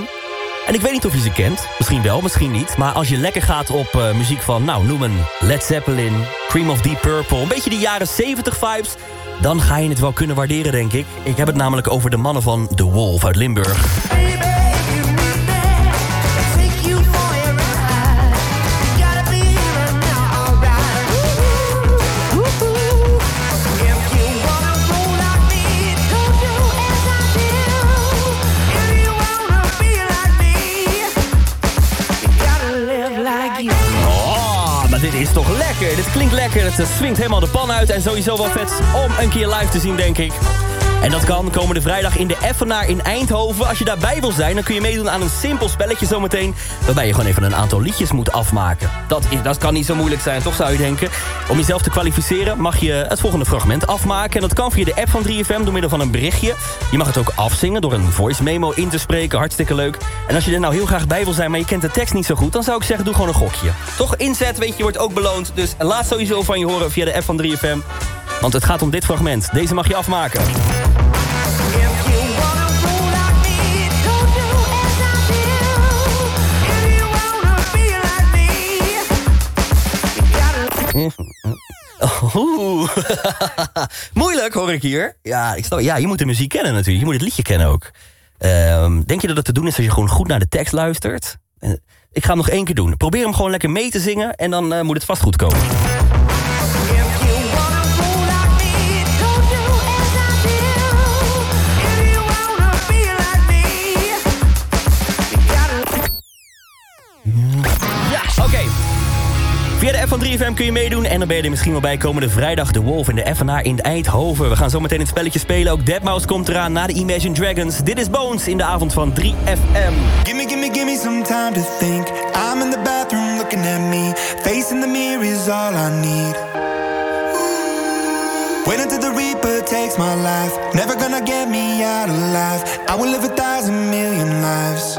En ik weet niet of je ze kent. Misschien wel, misschien niet. Maar als je lekker gaat op eh, muziek van, nou, noem een Led Zeppelin, Cream of Deep Purple... een beetje de jaren 70 vibes... dan ga je het wel kunnen waarderen, denk ik. Ik heb het namelijk over de mannen van The Wolf uit Limburg. Is toch lekker. Dit klinkt lekker. Het swingt helemaal de pan uit. En sowieso wel vet om een keer live te zien, denk ik. En dat kan komende vrijdag in de Effenaar in Eindhoven. Als je daarbij wil zijn, dan kun je meedoen aan een simpel spelletje zometeen... waarbij je gewoon even een aantal liedjes moet afmaken. Dat, is, dat kan niet zo moeilijk zijn, toch zou je denken. Om jezelf te kwalificeren mag je het volgende fragment afmaken. En dat kan via de app van 3FM door middel van een berichtje. Je mag het ook afzingen door een voice memo in te spreken. Hartstikke leuk. En als je er nou heel graag bij wil zijn, maar je kent de tekst niet zo goed... dan zou ik zeggen, doe gewoon een gokje. Toch inzet, weet je, je wordt ook beloond. Dus laat sowieso van je horen via de app van 3FM. Want het gaat om dit fragment. Deze mag je afmaken. Moeilijk, hoor ik hier. Ja, ik ja, je moet de muziek kennen natuurlijk. Je moet het liedje kennen ook. Ehm, denk je dat het te doen is als je gewoon goed naar de tekst luistert? Eh, ik ga hem nog één keer doen. Probeer hem gewoon lekker mee te zingen... en dan eh, moet het vast goed komen. Via de F van 3FM kun je meedoen en dan ben je er misschien wel bij komende vrijdag de Wolf in de FNA in Eindhoven. We gaan zo meteen het spelletje spelen. Ook Deadmau5 komt eraan na de Imagine Dragons. Dit is Bones in de avond van 3FM. Gimme, gimme, gimme some time to think. I'm in the bathroom looking at me. Facing the mirror is all I need. Wait until the reaper takes my life. Never gonna get me out alive. I will live a thousand million lives.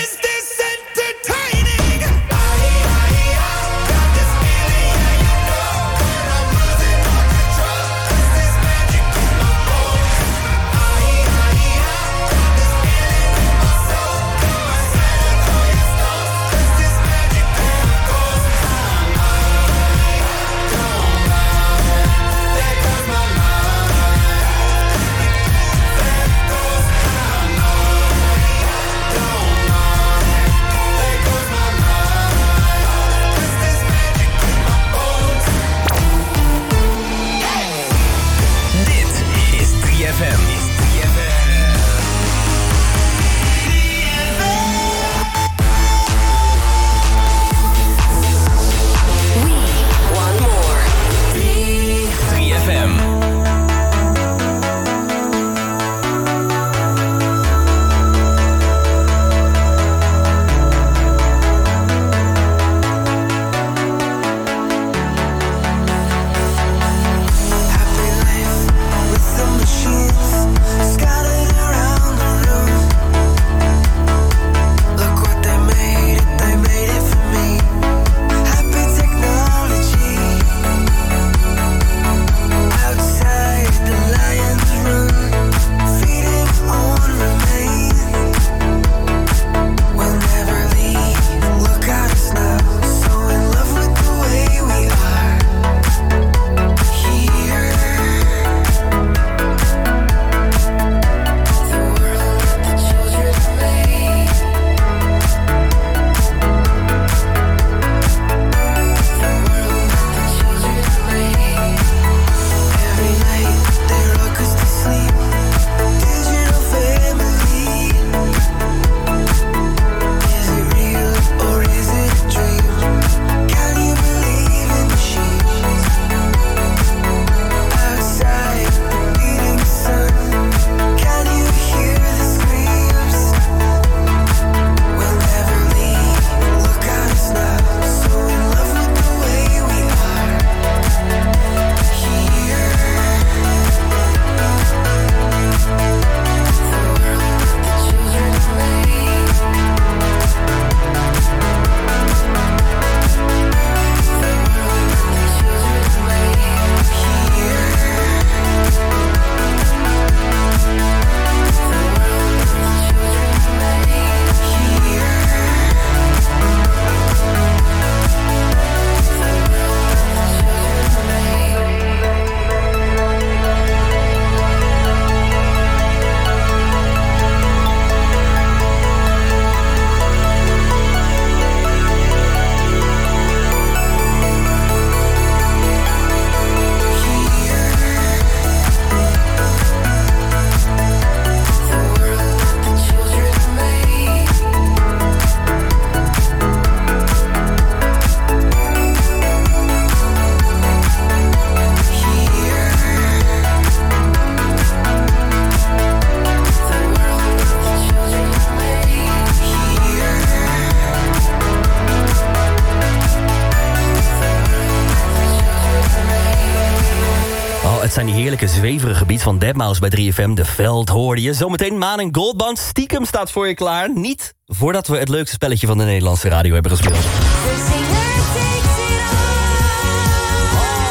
Beats van Deadmau5 bij 3FM. De veld hoorde je. Zometeen Maan en Goldband. Stiekem staat voor je klaar. Niet voordat we het leukste spelletje van de Nederlandse radio hebben gespeeld.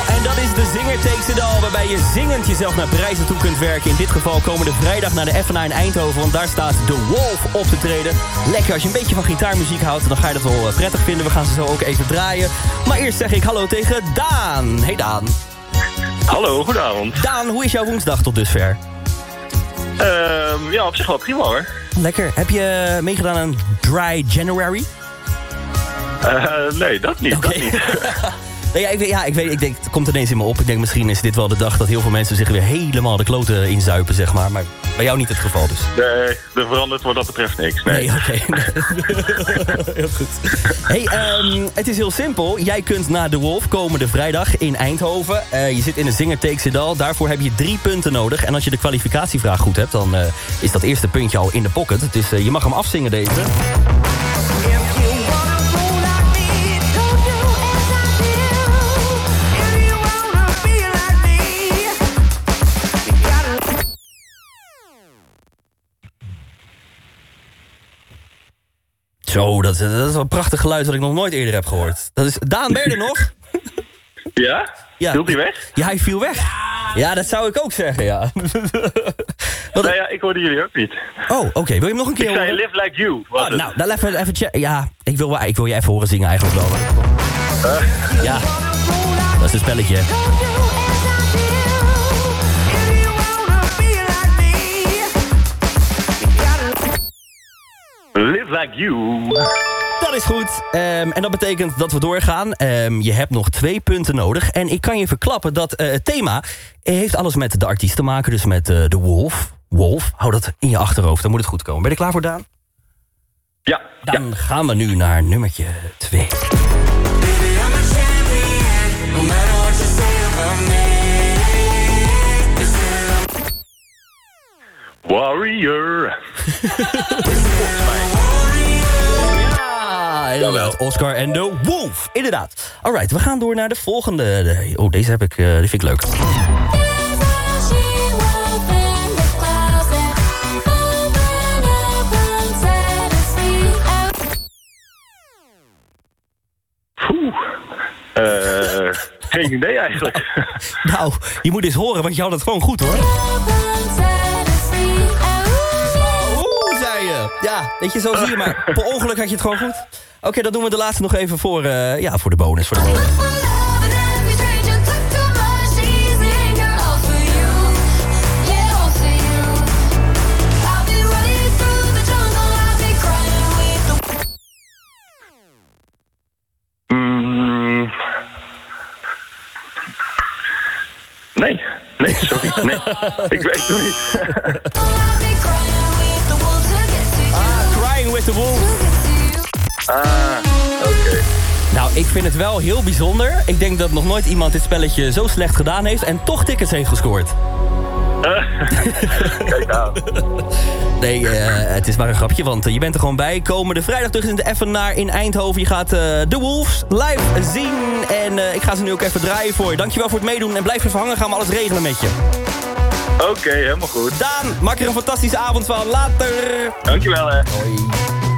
En dat is de Zinger Takes It All, waarbij je zingend jezelf naar prijzen toe kunt werken. In dit geval komende vrijdag naar de FNA in Eindhoven, want daar staat The Wolf op te treden. Lekker, als je een beetje van gitaarmuziek houdt, dan ga je dat wel eh, prettig vinden. We gaan ze zo ook even draaien. Maar eerst zeg ik hallo tegen Daan. Hey Daan. Hallo, goedenavond. Daan, hoe is jouw woensdag tot dusver? Ehm, ja, op zich wel prima hoor. Lekker. Heb je meegedaan aan Dry January? Eh, nee, dat niet. Dat niet. Nee, ja, ik, weet, ja, ik weet, ik denk, het komt ineens in me op. Ik denk misschien is dit wel de dag dat heel veel mensen zich weer helemaal de kloten inzuipen, zeg maar. Maar bij jou niet het geval dus. Nee, er verandert wat dat betreft niks. Nee, Nee, oké. heel goed. Hey, ehm, het is heel simpel. Jij kunt naar The Wolf komende vrijdag in Eindhoven. Eh, je zit in de Zinger Takes It All. Daarvoor heb je drie punten nodig. En als je de kwalificatievraag goed hebt, dan eh, is dat eerste puntje al in de pocket. Dus je mag hem afzingen deze. Zo, dat, dat is wel een prachtig geluid dat ik nog nooit eerder heb gehoord. Dat is, Daan, ben je er nog? Ja? Ja. Viel die weg? Ja, hij viel weg. Ja, dat zou ik ook zeggen, ja. Nou ja, ik hoorde jullie ook niet. Oh, oké. Wil je hem nog een keer Ik zei live like you. Oh, het. nou, dan even, even checken. Ja, ik wil, wel- ik wil je even horen zingen eigenlijk wel. Ja, dat is een spelletje. Live like you. Dat is goed. Ehm, en dat betekent dat we doorgaan. Ehm, je hebt nog twee punten nodig. En ik kan je verklappen dat eh, het thema heeft alles met de artiest te maken. Dus met eh, de Wolf. Wolf, hou dat in je achterhoofd. Dan moet het goed komen. Ben je klaar voor, Daan? Ja. Dan gaan we nu naar nummertje twee. Warrior. Ja, inderdaad. Oscar en de Wolf. Inderdaad. Alright, we gaan door naar de volgende. De- Oh, deze heb ik, eh, die vind ik leuk. Oeh. Eh, geen idee eigenlijk. Nou, je moet eens horen, want je had het gewoon goed hoor. Ja, weet je, zo zie je maar. Per ongeluk had je het gewoon goed. Oké, dan doen we de laatste nog even voor, eh, ja, voor de bonus. Voor de bonus. Mm. Nee, nee, sorry. Nee, ik weet het niet. Crying with the Wolf. Ah, oké. Nou, ik vind het wel heel bijzonder. Ik denk dat nog nooit iemand dit spelletje zo slecht gedaan heeft... en toch tickets heeft gescoord. Kijk aan. Nee, eh, het is maar een grapje, want eh, je bent er gewoon bij. Komende vrijdag terug in de Effenaar in Eindhoven. Je gaat eh de Wolves live zien. En eh, ik ga ze nu ook even draaien voor je. Dankjewel voor het meedoen. En blijf even hangen, gaan we alles regelen met je. Oké, helemaal goed. Daan, maak er een fantastische avond van. Later. Dankjewel hè. Hoi.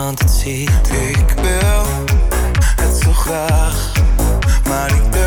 niemand het ziet. Ik wil het zo graag, maar ik ben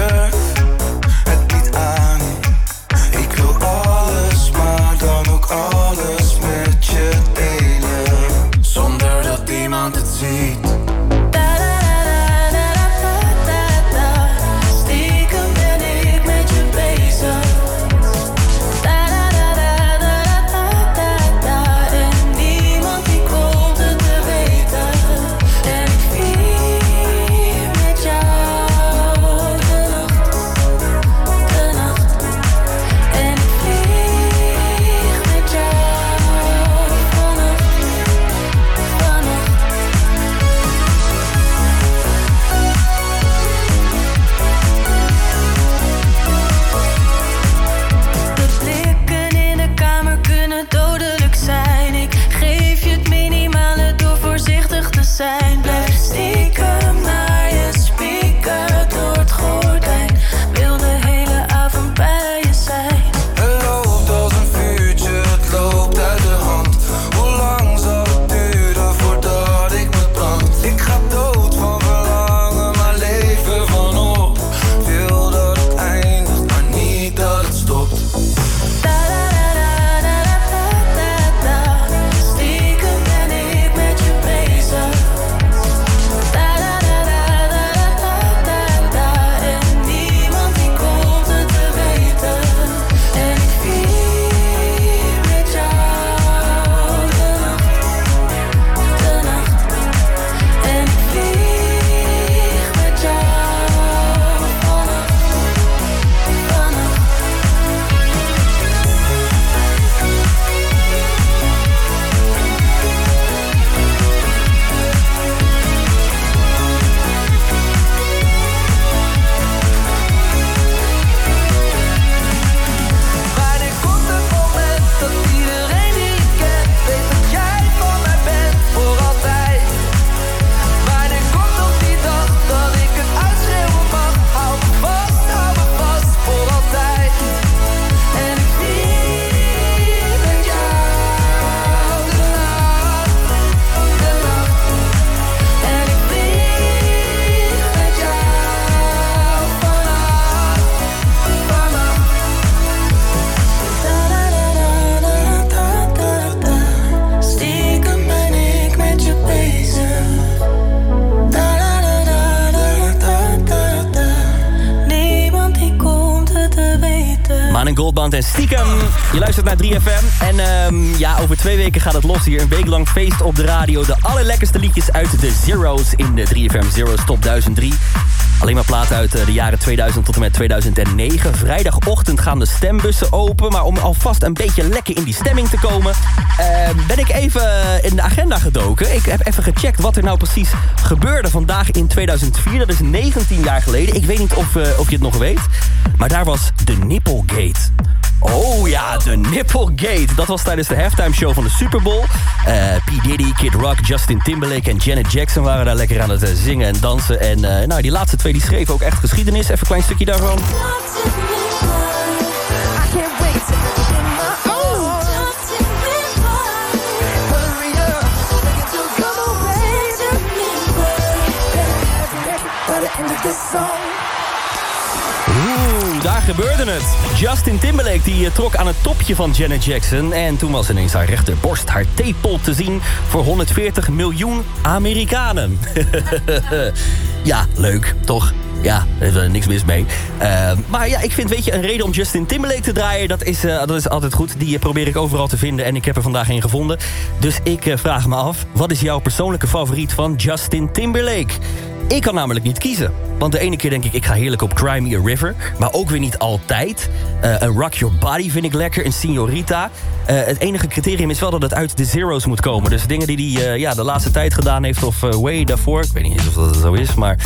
Je luistert naar 3FM. En ehm, ja, over twee weken gaat het los hier. Een week lang feest op de radio. De allerlekkerste liedjes uit de Zero's in de 3FM Zero's Top 1003. Alleen maar platen uit eh, de jaren 2000 tot en met 2009. Vrijdagochtend gaan de stembussen open. Maar om alvast een beetje lekker in die stemming te komen... ehm, ben ik even in de agenda gedoken. Ik heb even gecheckt wat er nou precies gebeurde vandaag in 2004. Dat is 19 jaar geleden. Ik weet niet of, eh, of je het nog weet. Maar daar was de Nipplegate. Oh ja, de Nipplegate. Dat was tijdens de halftime show van de Super Bowl. Eh, P. Diddy, Kid Rock, Justin Timberlake en Janet Jackson waren daar lekker aan het eh, zingen en dansen. En eh, nou, die laatste twee die schreven ook echt geschiedenis. Even een klein stukje daarvan. Oeh, daar gebeurde het. Justin Timberlake die eh, trok aan het topje van Janet Jackson... en toen was ineens haar rechterborst, haar tepel te zien... voor 140 miljoen Amerikanen. ja, leuk, toch? Ja, er is er niks mis mee. Eh, maar ja, ik vind, weet je, een reden om Justin Timberlake te draaien... dat is, eh, dat is altijd goed. Die eh, probeer ik overal te vinden en ik heb er vandaag een gevonden. Dus ik vraag me af, wat is jouw persoonlijke favoriet van Justin Timberlake? Ik kan namelijk niet kiezen. Want de ene keer denk ik, ik ga heerlijk op Cry Me a River. Maar ook weer niet altijd. Eh, een Rock Your Body vind ik lekker. Een Signorita. Eh, het enige criterium is wel dat het uit de Zero's moet komen. Dus dingen die hij ja, de laatste tijd gedaan heeft of eh, way daarvoor. Ik weet niet of dat zo is, maar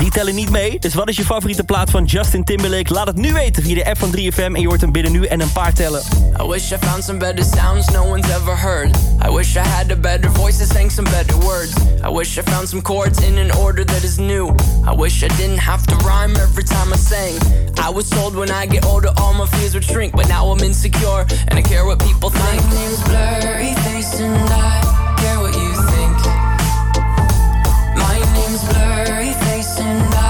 die tellen niet mee. Dus wat is je favoriete plaat van Justin Timberlake? Laat het nu weten via de app van 3FM. En je hoort hem binnen nu en een paar tellen. I wish I found some better sounds no one's ever heard. I wish I had a better voice that sang some better words. I wish I found some chords in an order that is new. I wish I didn't have to rhyme every time I sang. I was told when I get older all my fears would shrink, but now I'm insecure and I care what people think. My name's blurry face and I care what you think. My name's blurry face and I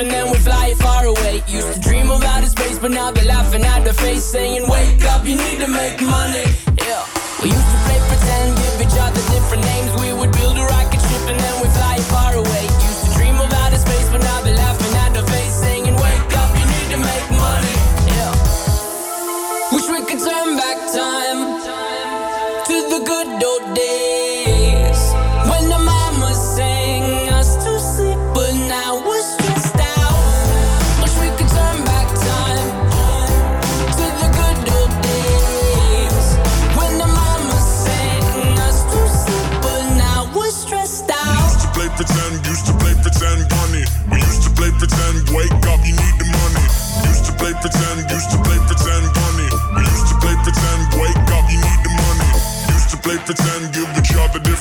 and then we'd fly far away. Used to dream of outer space, but now they're laughing at the face, saying, Wake up, you need to make money.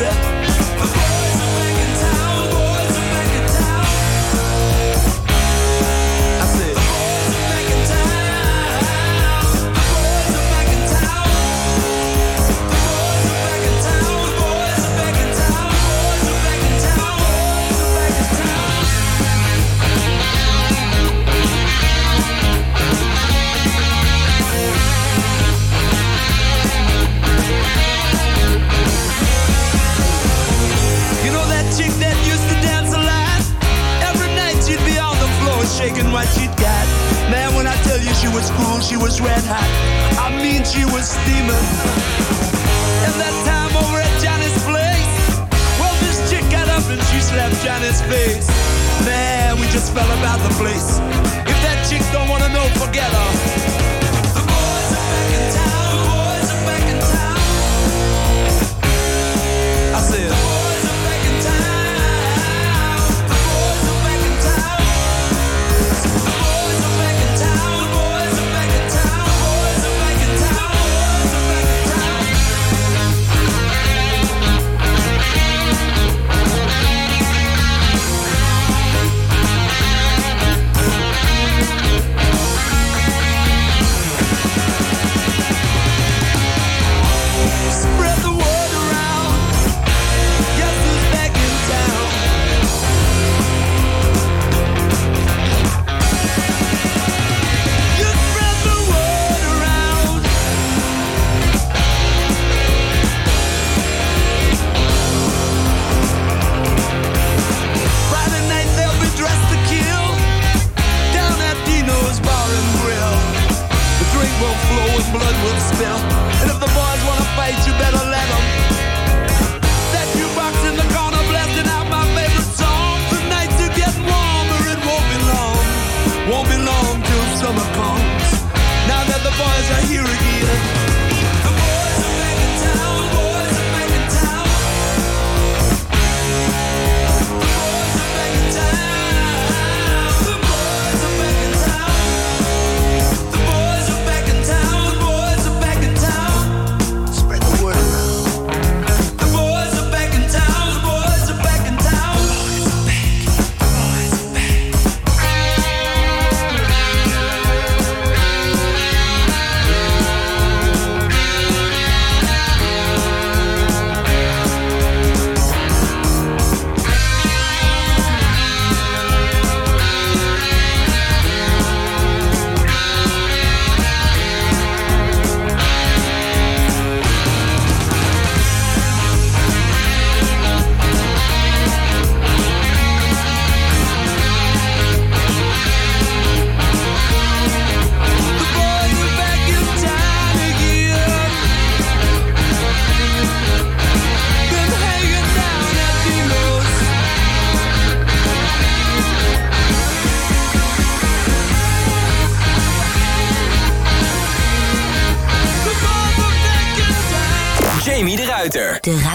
Yeah. she was red hot. I mean, she was steaming. And that time over at Johnny's place, well, this chick got up and she slapped Johnny's face. Man, we just fell about the place. If that chick don't wanna know, forget her.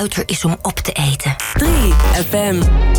ruiter is om op te eten. 3 FM.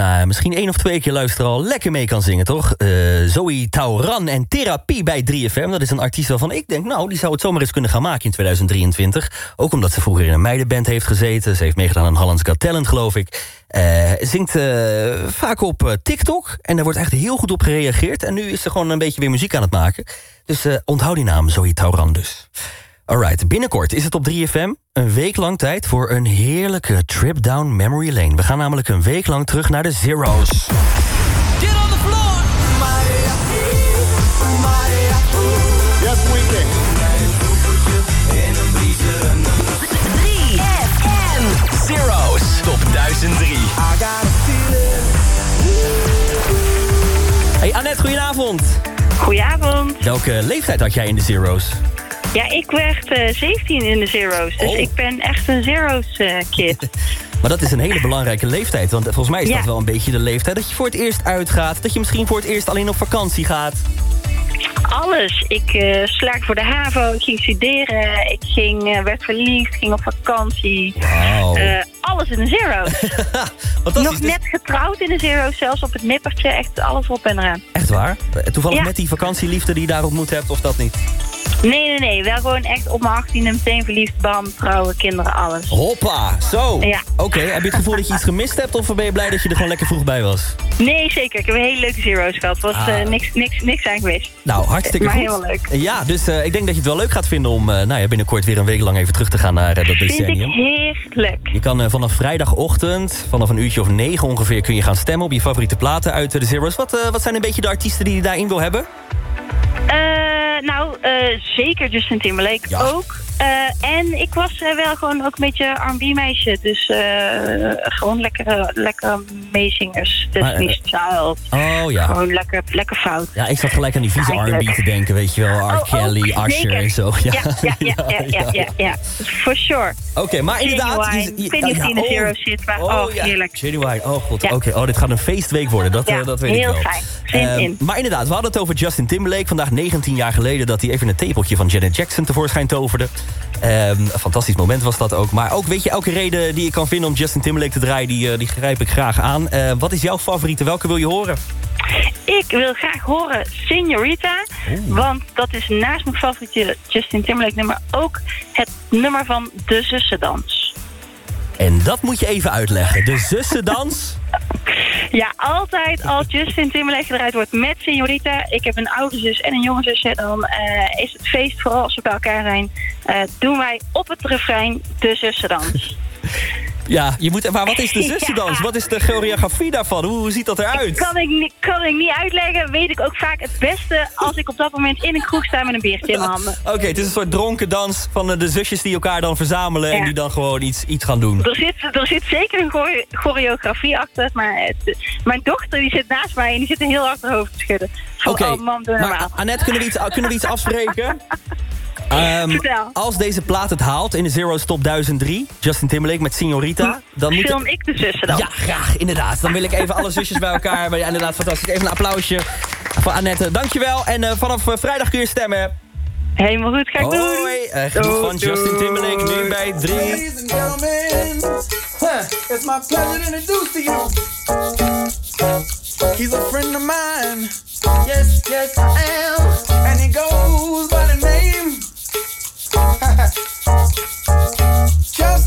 Na misschien één of twee keer luisteren al lekker mee kan zingen, toch? Eh, Zoe Tauran en Therapie bij 3FM. Dat is een artiest waarvan ik denk, nou, die zou het zomaar eens kunnen gaan maken in 2023. Ook omdat ze vroeger in een meidenband heeft gezeten. Ze heeft meegedaan aan Hollands Got Talent, geloof ik. Eh, zingt eh, vaak op eh, TikTok. En daar wordt echt heel goed op gereageerd. En nu is ze gewoon een beetje weer muziek aan het maken. Dus eh, onthoud die naam, Zoe Tauran dus. Alright, binnenkort is het op 3FM een week lang tijd voor een heerlijke trip down memory lane. We gaan namelijk een week lang terug naar de Zero's. Yes, we can. 3FM Zero's Top 1003 Hey Annette, goedenavond. Goedenavond. Welke leeftijd had jij in de Zero's? Ja, ik werd eh, 17 in de Zero's. Dus Oh. ik ben echt een Zero's eh, kid. Maar dat is een hele belangrijke leeftijd. Want volgens mij is Ja. dat wel een beetje de leeftijd dat je voor het eerst uitgaat. Dat je misschien voor het eerst alleen op vakantie gaat. Alles. Ik eh slaag voor de HAVO, ik ging studeren, ik ging, eh, werd verliefd, ging op vakantie. Eh, alles in de Zero's. Nog net getrouwd in de Zero's, zelfs op het nippertje. Echt alles op en eraan. Echt waar? Eh, Toevallig Ja. met die vakantieliefde die je daar ontmoet hebt, of dat niet? Nee, nee, nee. Wel gewoon echt op mijn 18e meteen verliefd, bam, trouwen, kinderen, alles. Hoppa, zo. Ja. Oké, heb je het gevoel dat je iets gemist hebt... of ben je blij dat je er gewoon lekker vroeg bij was? Nee, zeker. Ik heb een hele leuke Zero's gehad. Er was Ah. eh, niks, niks, niks aan geweest. Nou, hartstikke maar goed. helemaal leuk. Ja, dus eh, ik denk dat je het wel leuk gaat vinden om eh, nou ja, binnenkort weer een week lang even terug te gaan naar dat Vind ik decennium. heerlijk. Je kan vanaf vrijdagochtend, vanaf een uurtje of negen ongeveer... kun je gaan stemmen op je favoriete platen uit de Zero's. Wat, wat zijn een beetje de artiesten die je daarin wil hebben? Eh, nou, eh, zeker Justin Timberlake ook. Eh, en ik was eh, wel gewoon ook een beetje R&B meisje. Dus eh, gewoon lekkere, lekkere meezingers. Destiny's Child. Oh ja. Gewoon lekker, lekker fout. Ja, ik zat gelijk aan die vieze. R&B te denken, weet je wel. R. Kelly, ook, Usher en zo. Ja, ja, ja, ja, ja, ja. For sure. Oké, maar inderdaad... Genuine. je- Ik weet niet of ja, die in de oh. Zero zit, maar oh, ja. heerlijk. Genuine, oh god. Oké, oh, dit gaat een feestweek worden, dat, dat weet ik heel wel. fijn. Zin Ehm, in. Maar inderdaad, we hadden het over Justin Timberlake. Vandaag 19 jaar geleden dat hij even een tepeltje van Janet Jackson tevoorschijn toverde. Ehm, een fantastisch moment was dat ook. Maar ook, weet je, elke reden die ik kan vinden om Justin Timberlake te draaien... die, eh, die grijp ik graag aan. Eh, wat is jouw favoriete? Welke wil je horen? Ik wil graag horen Senorita. Want dat is naast mijn favoriete Justin Timberlake nummer ook het nummer van De Zussendans. En dat moet je even uitleggen. De zussendans... Ja, altijd als Justin Timberlake gedraaid wordt met Senorita. Ik heb een oude zus en een jonge zusje. Dan eh, is het feest, vooral als we bij elkaar zijn. eh, doen wij op het refrein De Zussendans. Ja, je moet, maar wat is de zussendans? Ja. Wat is de choreografie daarvan? Hoe, hoe ziet dat eruit? Kan ik, kan ik niet uitleggen. Weet ik ook vaak het beste als ik op dat moment in een kroeg sta met een biertje in mijn handen. Oké, het is een soort dronken dans van eh, de zusjes die elkaar dan verzamelen... en die dan gewoon iets, iets gaan doen. Er zit, er zit zeker een chore- choreografie achter. Maar het- mijn dochter die zit naast mij en die zit een heel hard hoofd te schudden. Oké, oh maar normaal. Annette, kunnen we iets, kunnen we iets afspreken? Vertel. als deze plaat het haalt in de Zero's Top 1003... Justin Timberlake met Signorita... dan moet Film ik de zussen dan? Ja, graag, inderdaad. Dan wil ik even alle zusjes bij elkaar. Maar ja, inderdaad, fantastisch. Even een applausje voor Annette. Dankjewel. En eh, vanaf eh, vrijdag kun je stemmen. Helemaal goed, ga ik doen. Hoi. Eh, geniet van Justin Timberlake nu bij 3. Ladies and gentlemen, huh, it's my pleasure to introduce to you. He's a friend of mine. Yes, yes, I am. And he goes by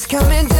It's coming down.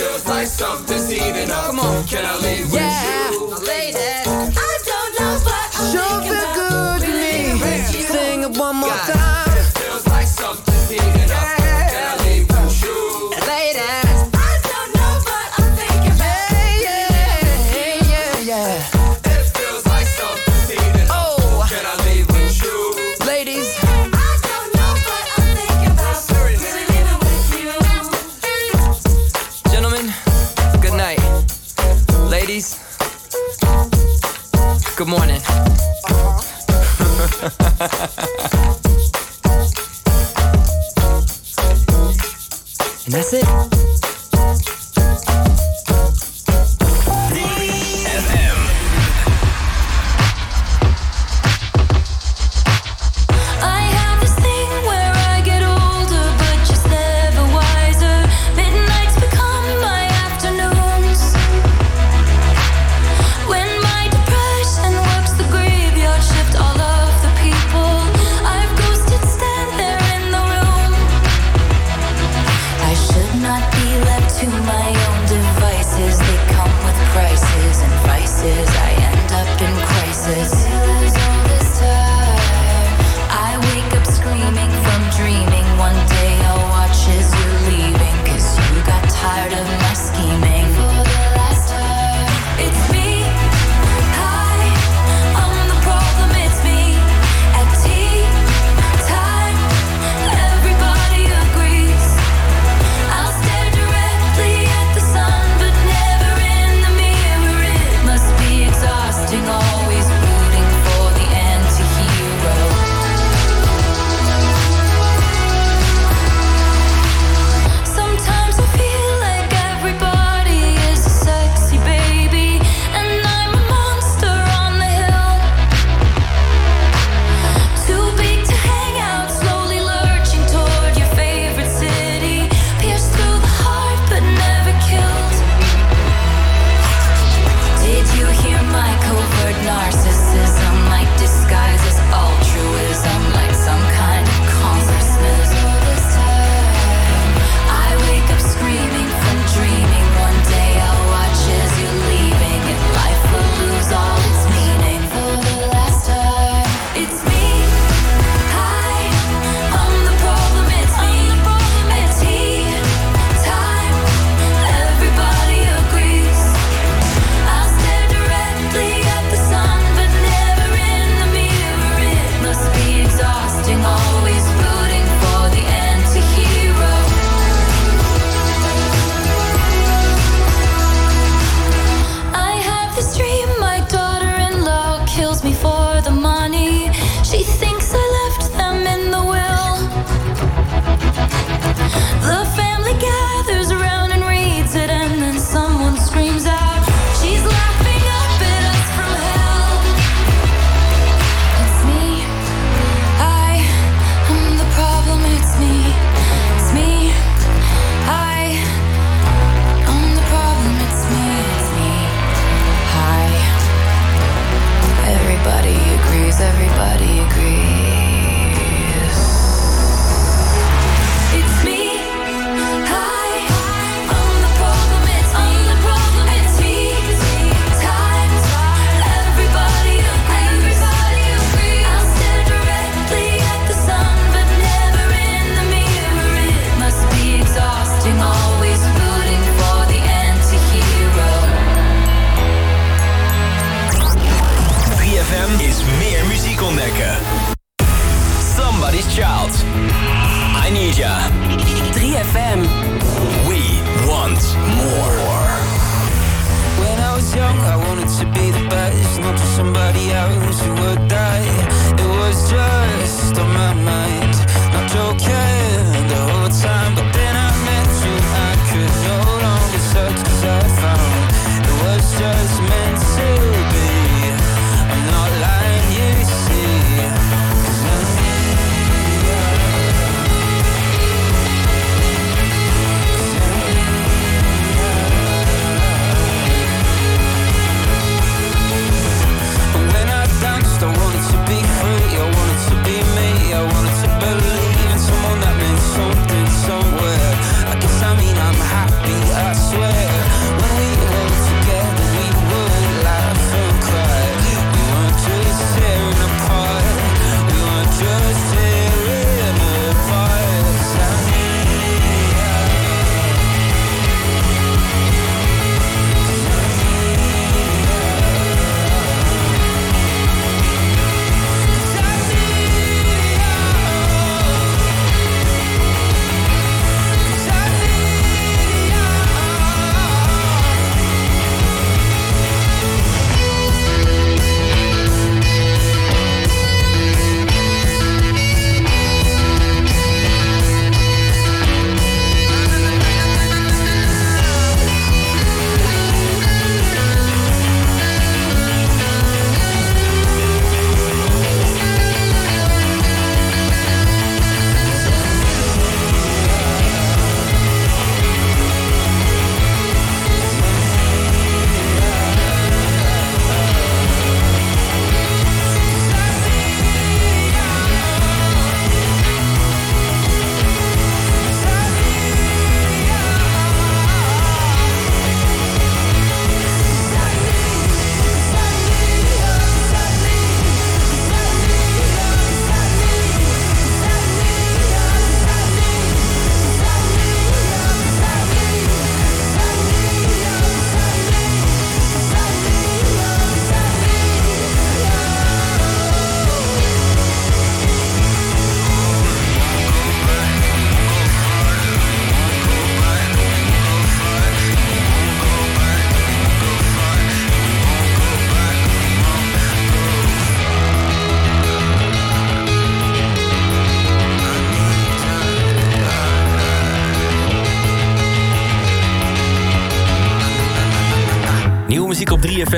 my stuff this evening up. Come on, can I leave? Yeah.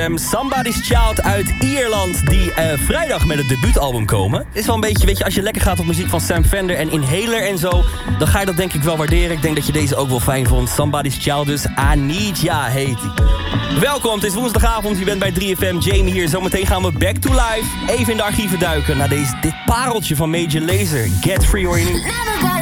Muziek op 3FM. Somebody's Child uit Ierland. Die eh, vrijdag met het debuutalbum komen. Is wel een beetje, weet je, als je lekker gaat op muziek van Sam Fender en Inhaler en zo. Dan ga je dat denk ik wel waarderen. Ik denk dat je deze ook wel fijn vond. Somebody's Child dus. Ya heet die. Welkom, het is woensdagavond. Je bent bij 3FM. Jamie hier. Zometeen gaan we back to life. Even in de archieven duiken naar deze, dit pareltje van Major Lazer. Get Free hoor je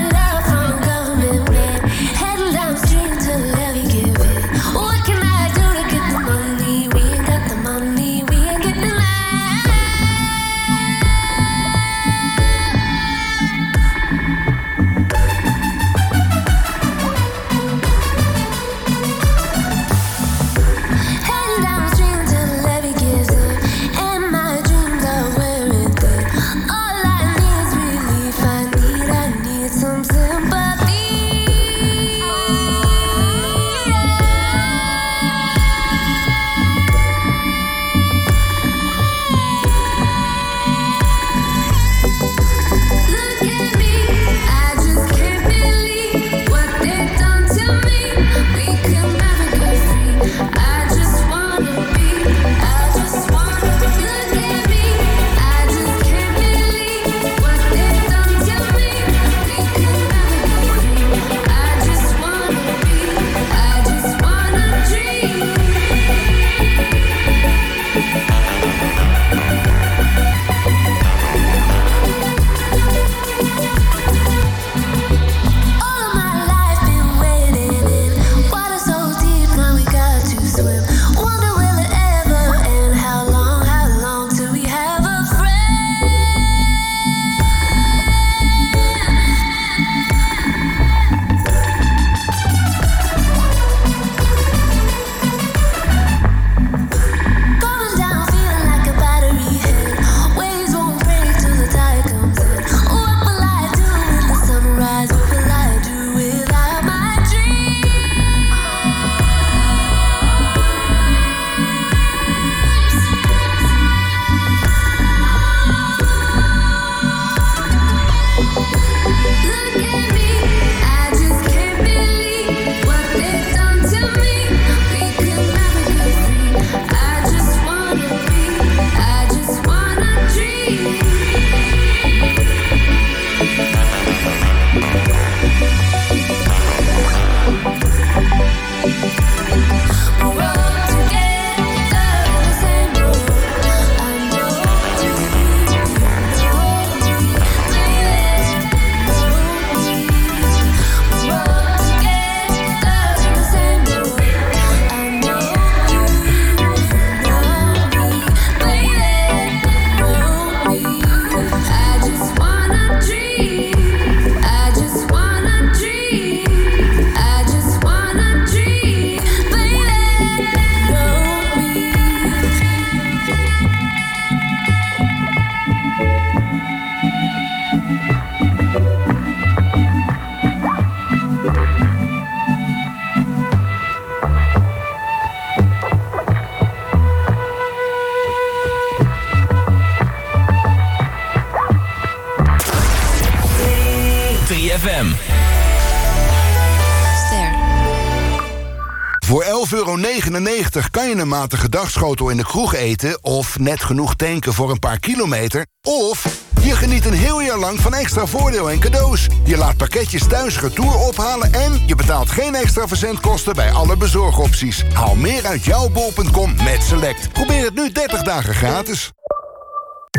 kan je een matige dagschotel in de kroeg eten... of net genoeg tanken voor een paar kilometer... of je geniet een heel jaar lang van extra voordeel en cadeaus. Je laat pakketjes thuis retour ophalen... en je betaalt geen extra verzendkosten bij alle bezorgopties. Haal meer uit jouw bol.com met Select. Probeer het nu 30 dagen gratis.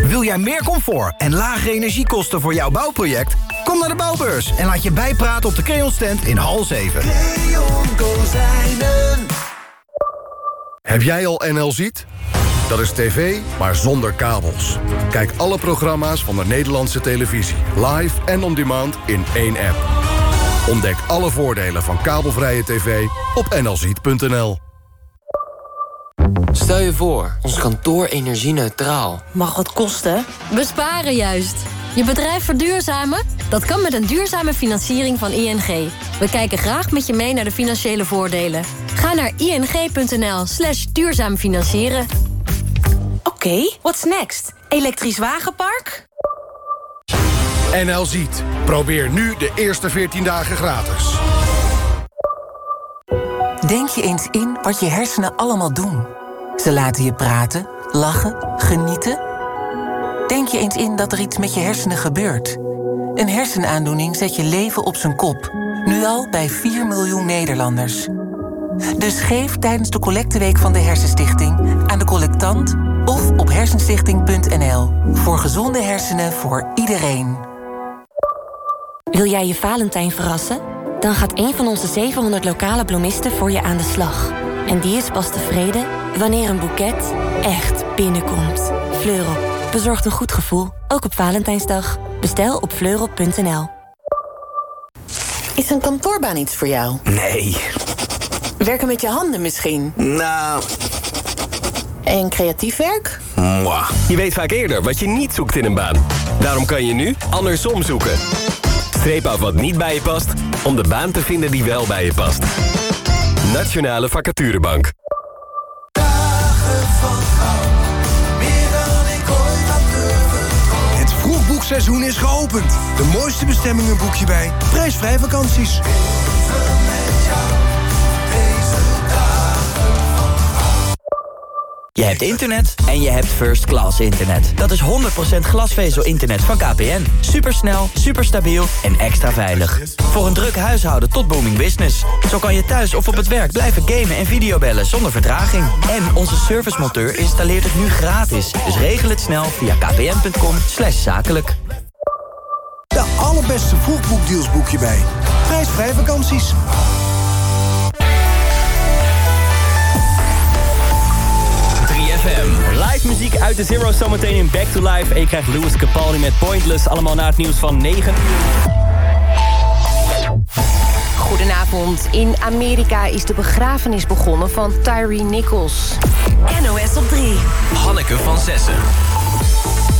Wil jij meer comfort en lagere energiekosten voor jouw bouwproject? Kom naar de Bouwbeurs en laat je bijpraten op de Creon stand in hal 7. Heb jij al NL Ziet? Dat is tv, maar zonder kabels. Kijk alle programma's van de Nederlandse televisie. Live en on demand in één app. Ontdek alle voordelen van kabelvrije tv op nlziet.nl. Stel je voor, ons kantoor energie-neutraal. Mag wat kosten? Besparen juist. Je bedrijf verduurzamen? Dat kan met een duurzame financiering van ING. We kijken graag met je mee naar de financiële voordelen. Ga naar ing.nl slash duurzaam financieren. Oké, what's next? Elektrisch wagenpark? NL Ziet. Probeer nu de eerste 14 dagen gratis. Denk je eens in wat je hersenen allemaal doen. Ze laten je praten, lachen, genieten. Denk je eens in dat er iets met je hersenen gebeurt. Een hersenaandoening zet je leven op zijn kop. Nu al bij 4 miljoen Nederlanders. Dus geef tijdens de collecteweek van de Hersenstichting aan de collectant of op hersenstichting.nl. Voor gezonde hersenen voor iedereen. Wil jij je Valentijn verrassen? Dan gaat een van onze 700 lokale bloemisten voor je aan de slag. En die is pas tevreden wanneer een boeket echt binnenkomt. Fleurop bezorgt een goed gevoel, ook op Valentijnsdag. Bestel op fleurop.nl. Is een kantoorbaan iets voor jou? Nee. Werken met je handen misschien? Nou... En creatief werk? Mwah. Je weet vaak eerder wat je niet zoekt in een baan. Daarom kan je nu andersom zoeken. Streep af wat niet bij je past, om de baan te vinden die wel bij je past. Nationale Vacaturebank. Vroegboekseizoen is geopend. De mooiste bestemmingen boek je bij prijsvrij vakanties. Je hebt internet en je hebt first class internet. Dat is 100% glasvezel-internet van KPN. Supersnel, superstabiel en extra veilig. Voor een druk huishouden tot booming business. Zo kan je thuis of op het werk blijven gamen en videobellen zonder vertraging. En onze servicemonteur installeert het nu gratis. Dus regel het snel via kpn.com zakelijk. De allerbeste vroegboekdeals boek je bij prijsvrij vakanties. Live muziek uit de Zero zometeen in Back to Life. En je krijgt Louis Capaldi met Pointless. Allemaal na het nieuws van 9. Goedenavond. In Amerika is de begrafenis begonnen van Tyree Nichols. NOS op 3. Hanneke van Zessen.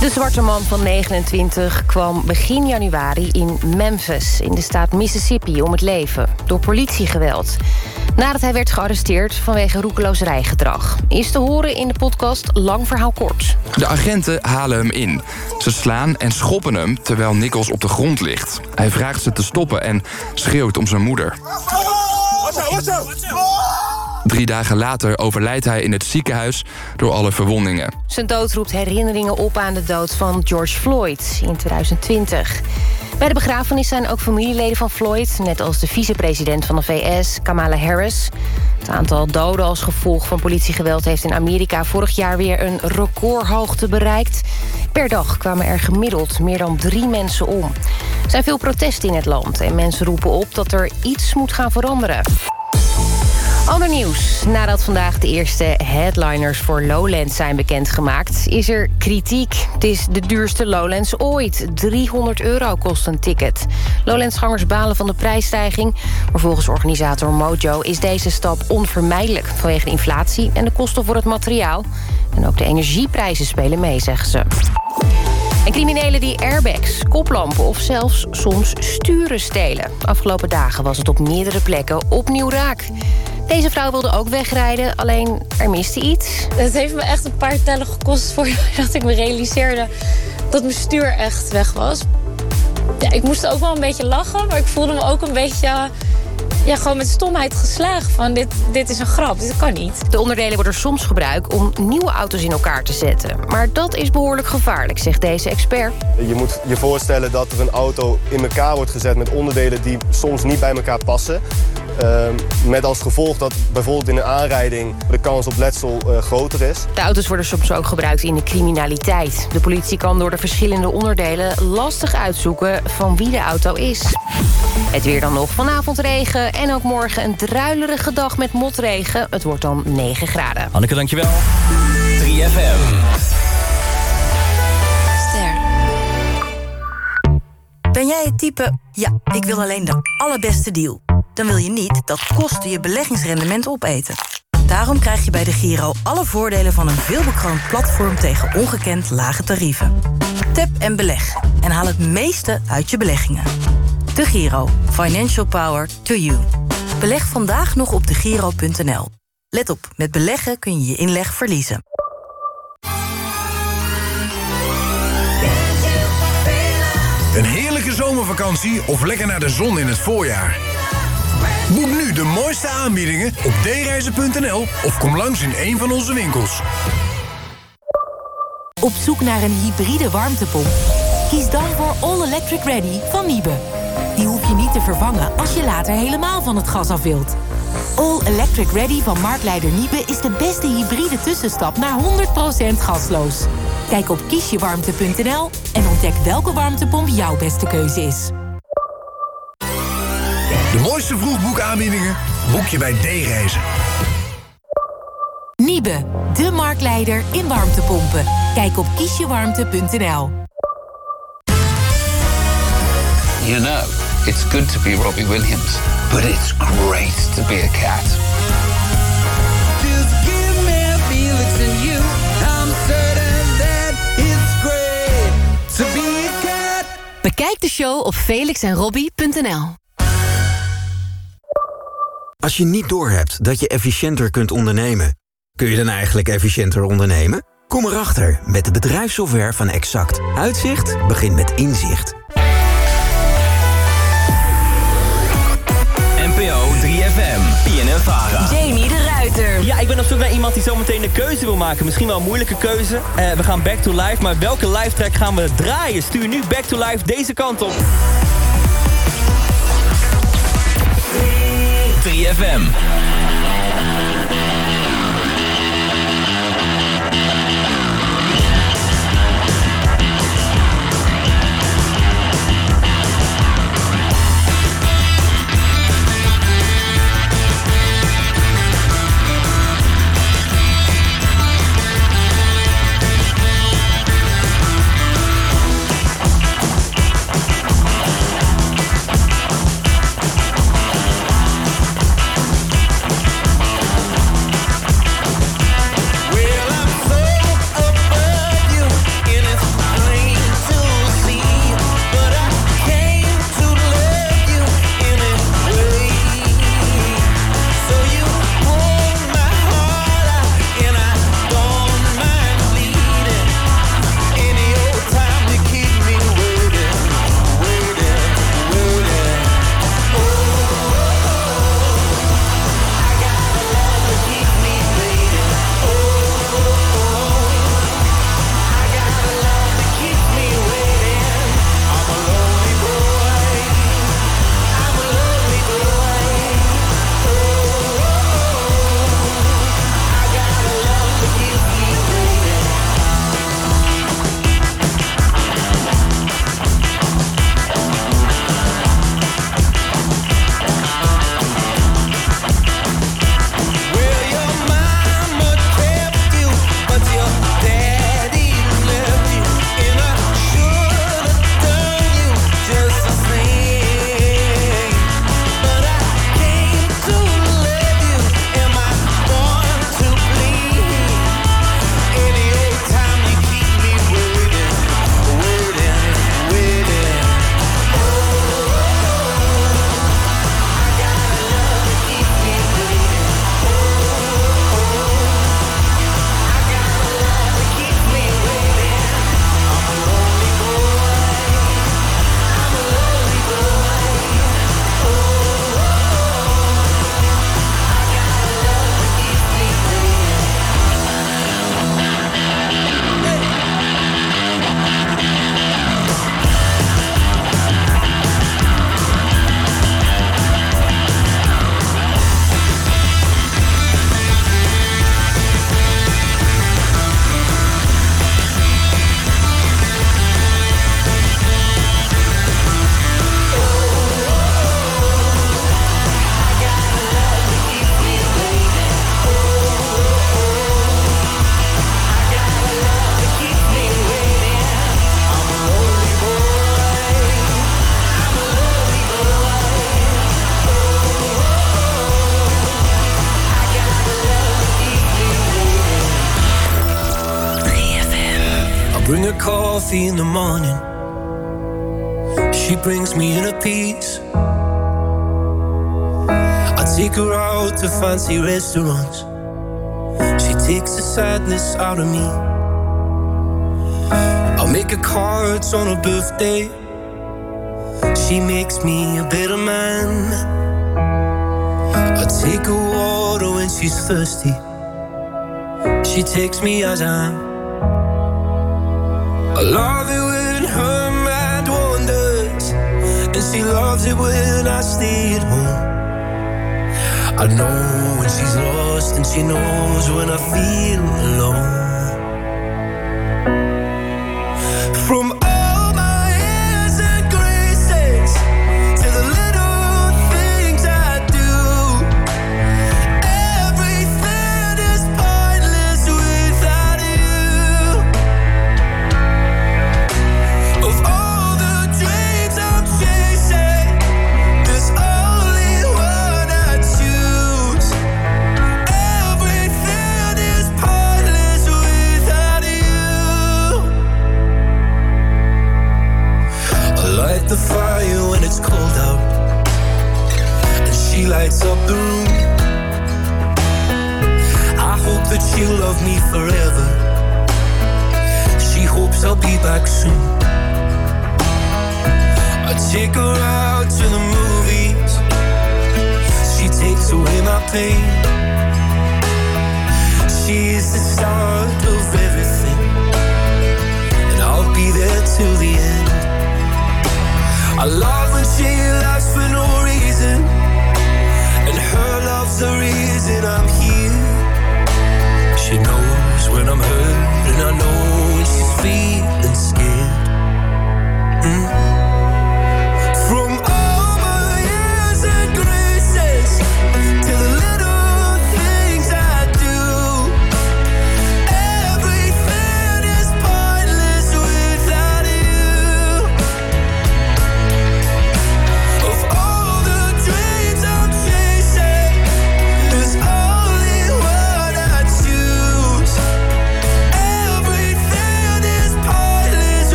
De zwarte man van 29 kwam begin januari in Memphis... in de staat Mississippi om het leven, door politiegeweld. Nadat hij werd gearresteerd vanwege roekeloos rijgedrag. Is te horen in de podcast Lang Verhaal Kort. De agenten halen hem in. Ze slaan en schoppen hem terwijl Nichols op de grond ligt. Hij vraagt ze te stoppen en schreeuwt om zijn moeder. Drie dagen later overlijdt hij in het ziekenhuis door alle verwondingen. Zijn dood roept herinneringen op aan de dood van George Floyd in 2020. Bij de begrafenis zijn ook familieleden van Floyd... net als de vicepresident van de VS, Kamala Harris. Het aantal doden als gevolg van politiegeweld... heeft in Amerika vorig jaar weer een recordhoogte bereikt. Per dag kwamen er gemiddeld meer dan drie mensen om. Er zijn veel protesten in het land en mensen roepen op... dat er iets moet gaan veranderen. Ander nieuws. Nadat vandaag de eerste headliners voor Lowlands zijn bekendgemaakt... is er kritiek. Het is de duurste Lowlands ooit. 300 euro kost een ticket. Lowlandsgangers balen van de prijsstijging. Maar volgens organisator Mojo is deze stap onvermijdelijk... vanwege de inflatie en de kosten voor het materiaal. En ook de energieprijzen spelen mee, zeggen ze. En criminelen die airbags, koplampen of zelfs soms sturen stelen. Afgelopen dagen was het op meerdere plekken opnieuw raak. Deze vrouw wilde ook wegrijden, alleen er miste iets. Het heeft me echt een paar tellen gekost voordat ik me realiseerde dat mijn stuur echt weg was. Ja, ik moest ook wel een beetje lachen, maar ik voelde me ook een beetje ja, gewoon met stomheid geslagen van dit, dit is een grap, dit kan niet. De onderdelen worden soms gebruikt om nieuwe auto's in elkaar te zetten. Maar dat is behoorlijk gevaarlijk, zegt deze expert. Je moet je voorstellen dat er een auto in elkaar wordt gezet met onderdelen die soms niet bij elkaar passen. Ehm, met als gevolg dat bijvoorbeeld in een aanrijding de kans op letsel eh, groter is. De auto's worden soms ook gebruikt in de criminaliteit. De politie kan door de verschillende onderdelen lastig uitzoeken van wie de auto is. Het weer dan nog vanavond regen en ook morgen een druilerige dag met motregen. Het wordt dan 9 graden. Anneke, dankjewel. 3FM. Ster. Ben jij het type, ja, ik wil alleen de allerbeste deal. Dan wil je niet dat kosten je beleggingsrendement opeten. Daarom krijg je bij de Giro alle voordelen van een veelbekroond platform tegen ongekend lage tarieven. Tap en beleg en haal het meeste uit je beleggingen. De Giro. Financial power to you. Beleg vandaag nog op degiro.nl. Let op, met beleggen kun je je inleg verliezen. Een heerlijke zomervakantie of lekker naar de zon in het voorjaar. Boek nu de mooiste aanbiedingen op dereizen.nl of kom langs in een van onze winkels. Op zoek naar een hybride warmtepomp? Kies dan voor All Electric Ready van Niebe. Die hoef je niet te vervangen als je later helemaal van het gas af wilt. All Electric Ready van marktleider Niebe is de beste hybride tussenstap naar 100% gasloos. Kijk op kiesjewarmte.nl en ontdek welke warmtepomp jouw beste keuze is. De mooiste vroegboekaanbiedingen boek je bij D-Reizen. Niebe, de marktleider in warmtepompen. Kijk op kiesjewarmte.nl. You know, it's good to be Robbie Williams, but it's great to be a cat. Just give me Felix and you. I'm certain that it's great to be a cat. Bekijk de show op felixenrobbie.nl. Als je niet doorhebt dat je efficiënter kunt ondernemen, kun je dan eigenlijk efficiënter ondernemen? Kom erachter met de bedrijfssoftware van Exact. Uitzicht begint met inzicht. NPO 3FM. PNN-Vara. Jamie de Ruiter. Ja, ik ben op zoek naar iemand die zometeen een keuze wil maken. Misschien wel een moeilijke keuze. Eh, we gaan back to life, maar welke live track gaan we draaien? Stuur nu back to life deze kant op. 3FM. Fancy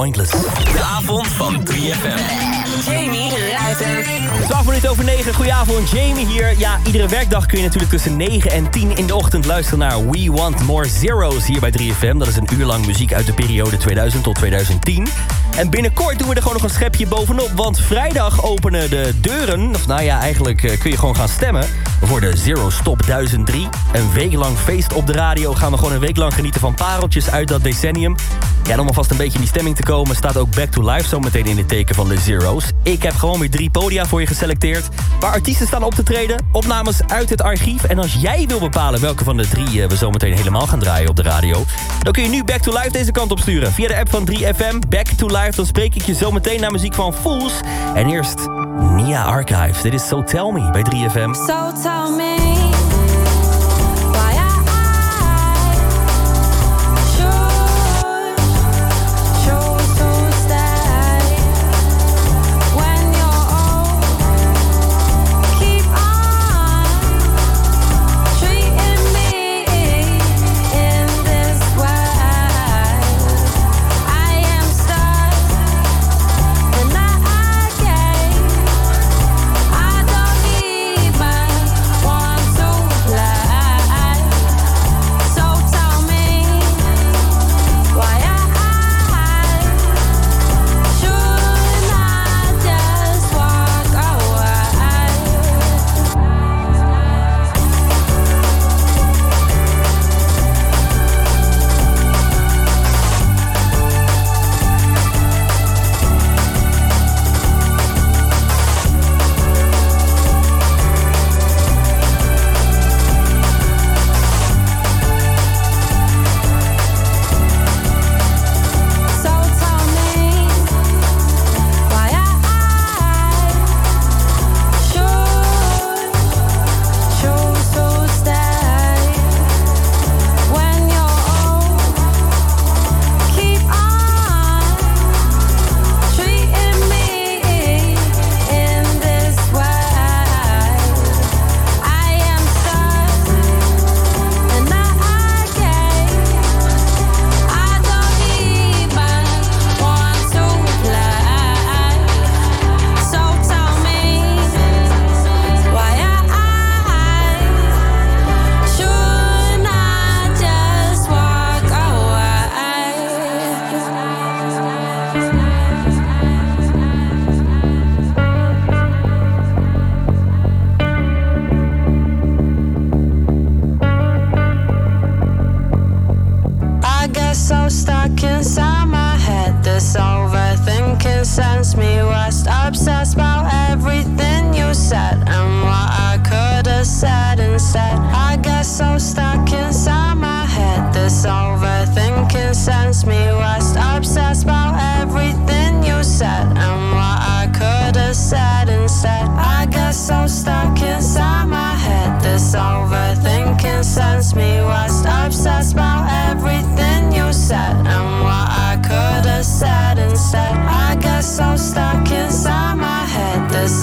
Pointless. De avond van 3FM. Jamie Ruiter. 12 minuten over 9, goedenavond, Jamie hier. Ja, iedere werkdag kun je natuurlijk tussen 9 en 10 in de ochtend luisteren naar We Want More Zeros hier bij 3FM. Dat is een uur lang muziek uit de periode 2000 tot 2010. En binnenkort doen we er gewoon nog een schepje bovenop, want vrijdag openen de deuren. Of nou ja, eigenlijk eh, kun je gewoon gaan stemmen voor de Zero Stop 1003. Een week lang feest op de radio. Gaan we gewoon een week lang genieten van pareltjes uit dat decennium. Ja, en om alvast een beetje in die stemming te komen... staat ook Back to Life zo meteen in het teken van de Zero's. Ik heb gewoon weer drie podia voor je geselecteerd... waar artiesten staan op te treden, opnames uit het archief... en als jij wil bepalen welke van de drie eh, we zo meteen helemaal gaan draaien op de radio... dan kun je nu Back to Life deze kant op sturen. Via de app van 3FM, Back to Life. Dan spreek ik je zo meteen naar muziek van Fools. En eerst Nia Archives. Dit is So Tell Me bij 3FM. So tell me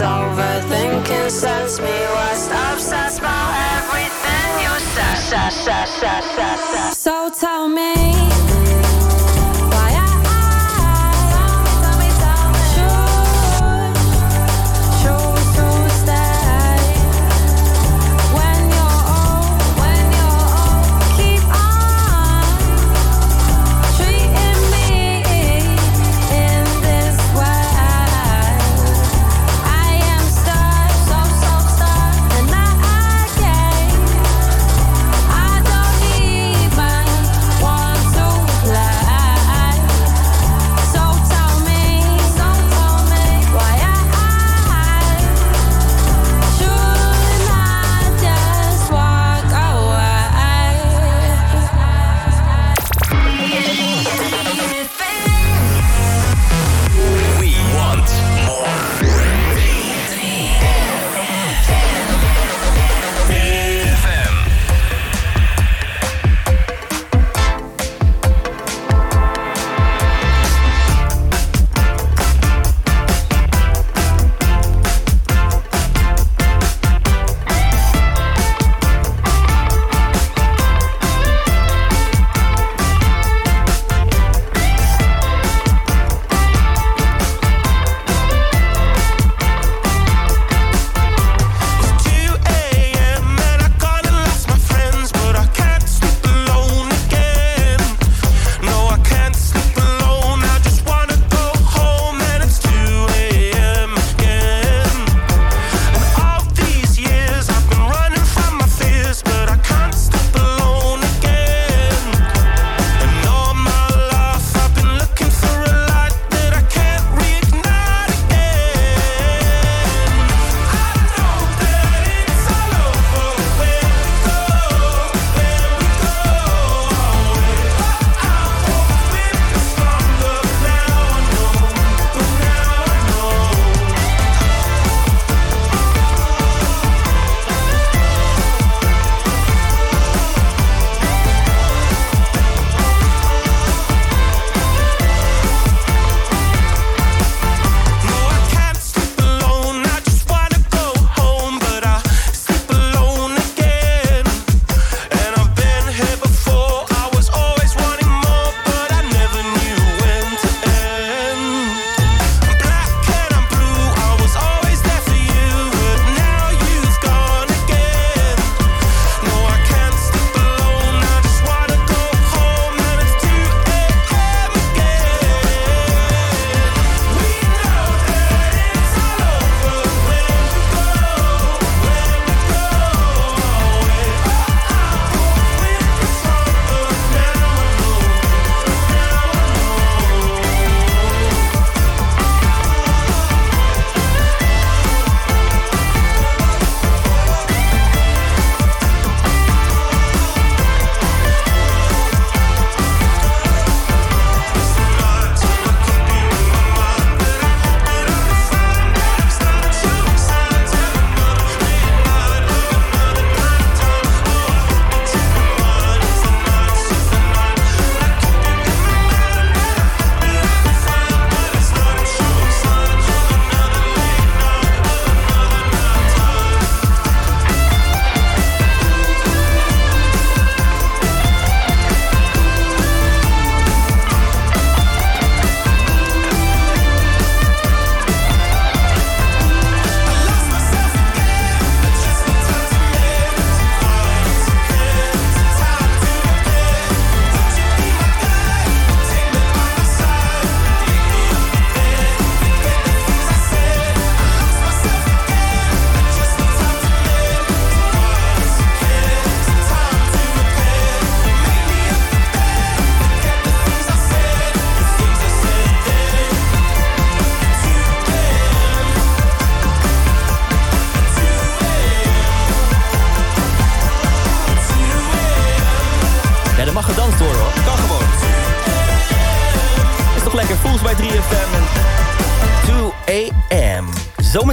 overthinking sends me west. Obsessed about everything you said. So tell me.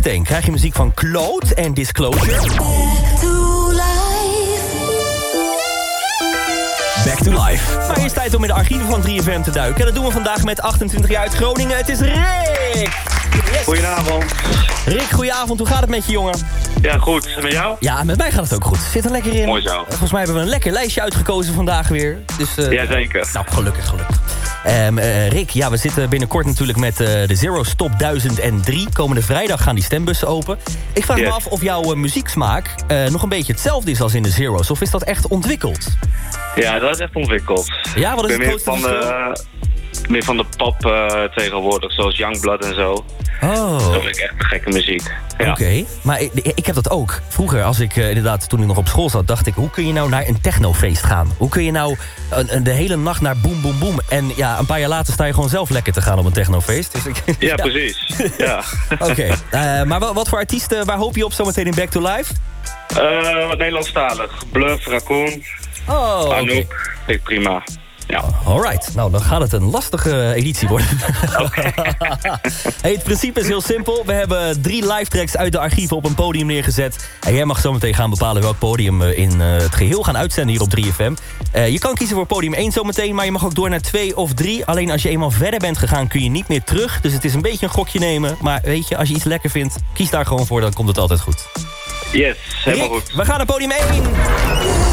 Zometeen krijg je muziek van Claude en Disclosure. Back to life. Maar eerst tijd om in de archieven van 3FM te duiken. En dat doen we vandaag met 28 jaar uit Groningen. Het is Rick! Goedenavond. Rick, goedenavond. Hoe gaat het met je, jongen? Ja, goed. En met jou? Ja, met mij gaat het ook goed. Zit er lekker in. Mooi zo. Volgens mij hebben we een lekker lijstje uitgekozen vandaag weer. Dus, uh, Jazeker. Nou, gelukkig, gelukkig. Um, uh, Rick, ja, we zitten binnenkort natuurlijk met uh, de Zero Stop 1003. Komende vrijdag gaan die stembussen open. Ik vraag Yes. me af of jouw uh, muzieksmaak nog een beetje hetzelfde is als in de Zero's. Of is dat echt ontwikkeld? Ja, dat is echt ontwikkeld. Ja, wat is het grootste van meer van de pop eh, tegenwoordig, zoals Youngblood en zo. Oh. Dat vind ik echt gekke muziek. Ja. Oké, maar ik, ik heb dat ook. Vroeger, als ik eh, inderdaad, toen ik nog op school zat, dacht ik... hoe kun je nou naar een technofeest gaan? Hoe kun je nou een, een- de hele nacht naar boem, boem, boem? En ja, een paar jaar later sta je gewoon zelf lekker te gaan op een technofeest. Dus ik, Ja, precies. Ja. Oké, eh, maar wa- wat voor artiesten, waar hoop je op zometeen in Back to Life? Wat Nederlandstalig. Bluff, Raccoon, Oh. Anouk. Ik prima. Ja. Alright, nou dan gaat het een lastige editie worden. hey, het principe is heel simpel. We hebben drie live tracks uit de archieven op een podium neergezet. En jij mag zometeen gaan bepalen welk podium we in eh, het geheel gaan uitzenden hier op 3FM. Eh, je kan kiezen voor podium 1 zometeen, maar je mag ook door naar 2 of 3. Alleen als je eenmaal verder bent gegaan kun je niet meer terug. Dus het is een beetje een gokje nemen. Maar weet je, als je iets lekker vindt, kies daar gewoon voor. Dan komt het altijd goed. Yes, helemaal goed. we gaan naar podium 1.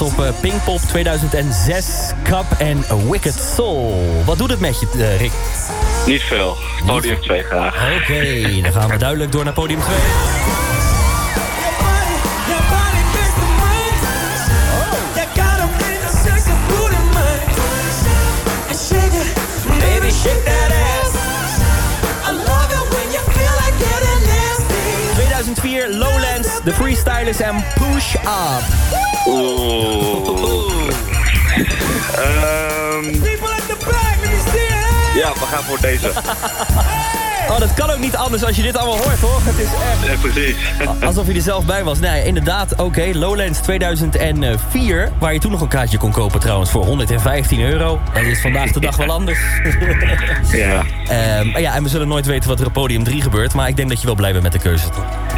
Op eh, Pinkpop 2006, Cup en Wicked Soul. Wat doet het met je, eh, Rick? Niet veel. Podium 2 graag. Oké, dan gaan we duidelijk door naar podium 2. Baby, shake that ass. 2004, Lowlands, The Freestylers en Push Up. Oeh. Ehm, ja, we gaan voor deze. Oh, dat kan ook niet anders als je dit allemaal hoort, hoor. Het is echt... Ja, precies. Alsof je er zelf bij was. Nee, inderdaad, oké. Lowlands 2004, waar je toen nog een kaartje kon kopen trouwens voor 115 euro. Dat is vandaag de dag wel anders. Ja. Ehm, ja, en we zullen nooit weten wat er op podium 3 gebeurt. Maar ik denk dat je wel blij bent met de keuze.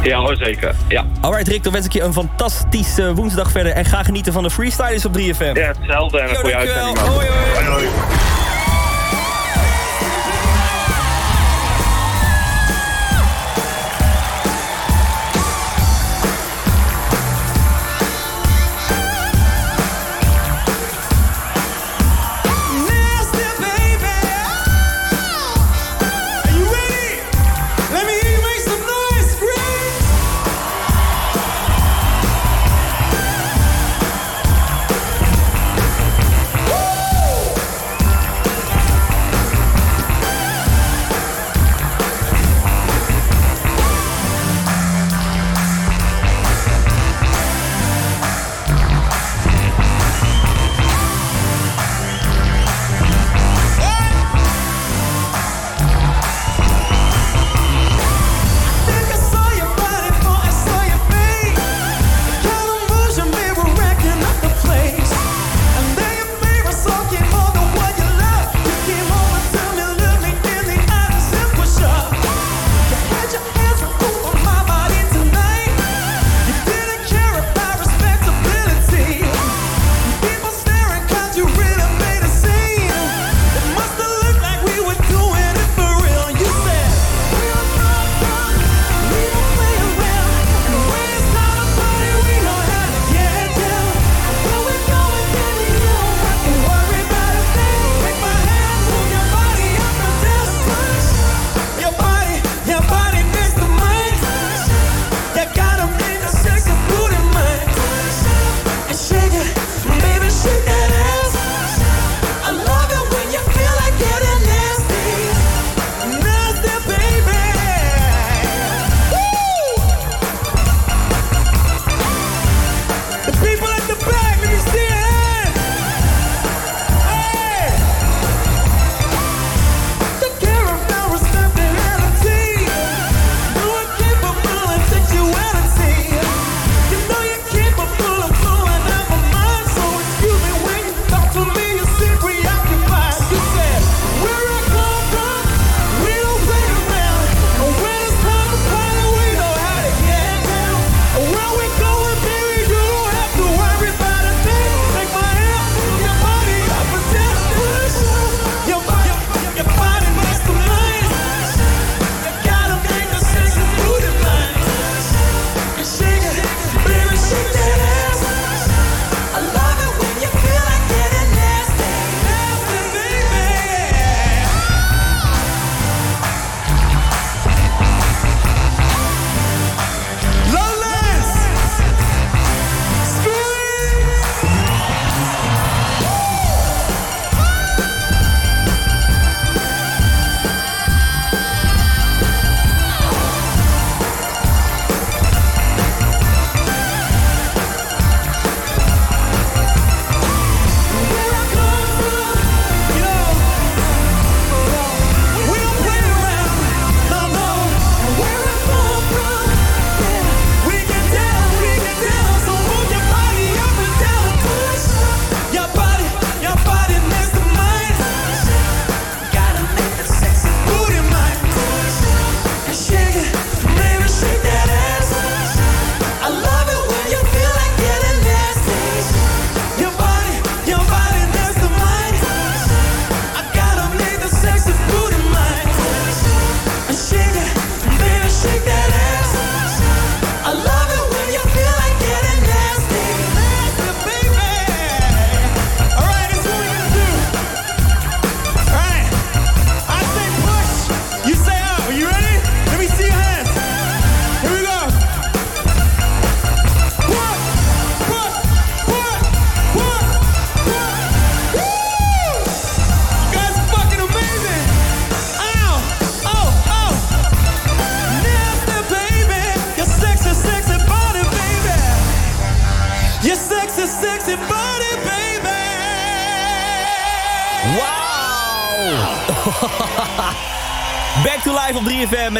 Ja hoor, zeker. Ja. Alright Rick, dan wens ik je een fantastische woensdag verder. En ga genieten van de freestylers op 3FM. Ja, hetzelfde en een goede uitzending. hoi. hoi.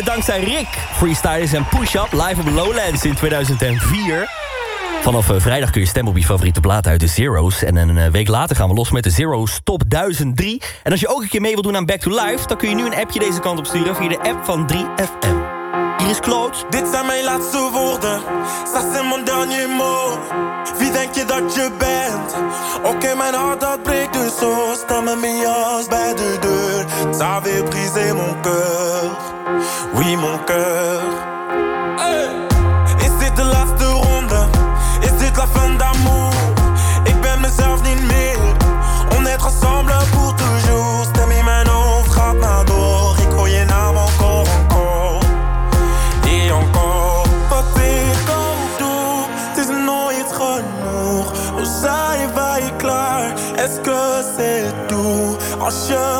Met dankzij Rick. Freestylers en push-up live op Lowlands in 2004. Vanaf eh, vrijdag kun je stemmen op je favoriete plaat uit de Zero's. En een eh, week later gaan we los met de Zero's Top 1003. En als je ook een keer mee wilt doen aan Back to Life... dan kun je nu een appje deze kant op sturen via de app van 3FM. Hier is Claude. Dit zijn mijn laatste woorden, ça c'est mon dernier mot. Wie denk je dat je bent? Oké, mijn hart dat breekt dus zo. Sta met mijn jas bij de deur. Ça avait brisé mon cœur, oui mon cœur. Is dit de laatste ronde? Is dit la fin d'amour? Ik ben mezelf niet meer. On est ensemble pour toujours. Stem in mijn hoofd gaat maar door. Ik hoor je naam encore, encore. Et encore. Wat ik ook doe, het is nooit genoeg. Hoe zijn wij? Est-ce que c'est tout? Als je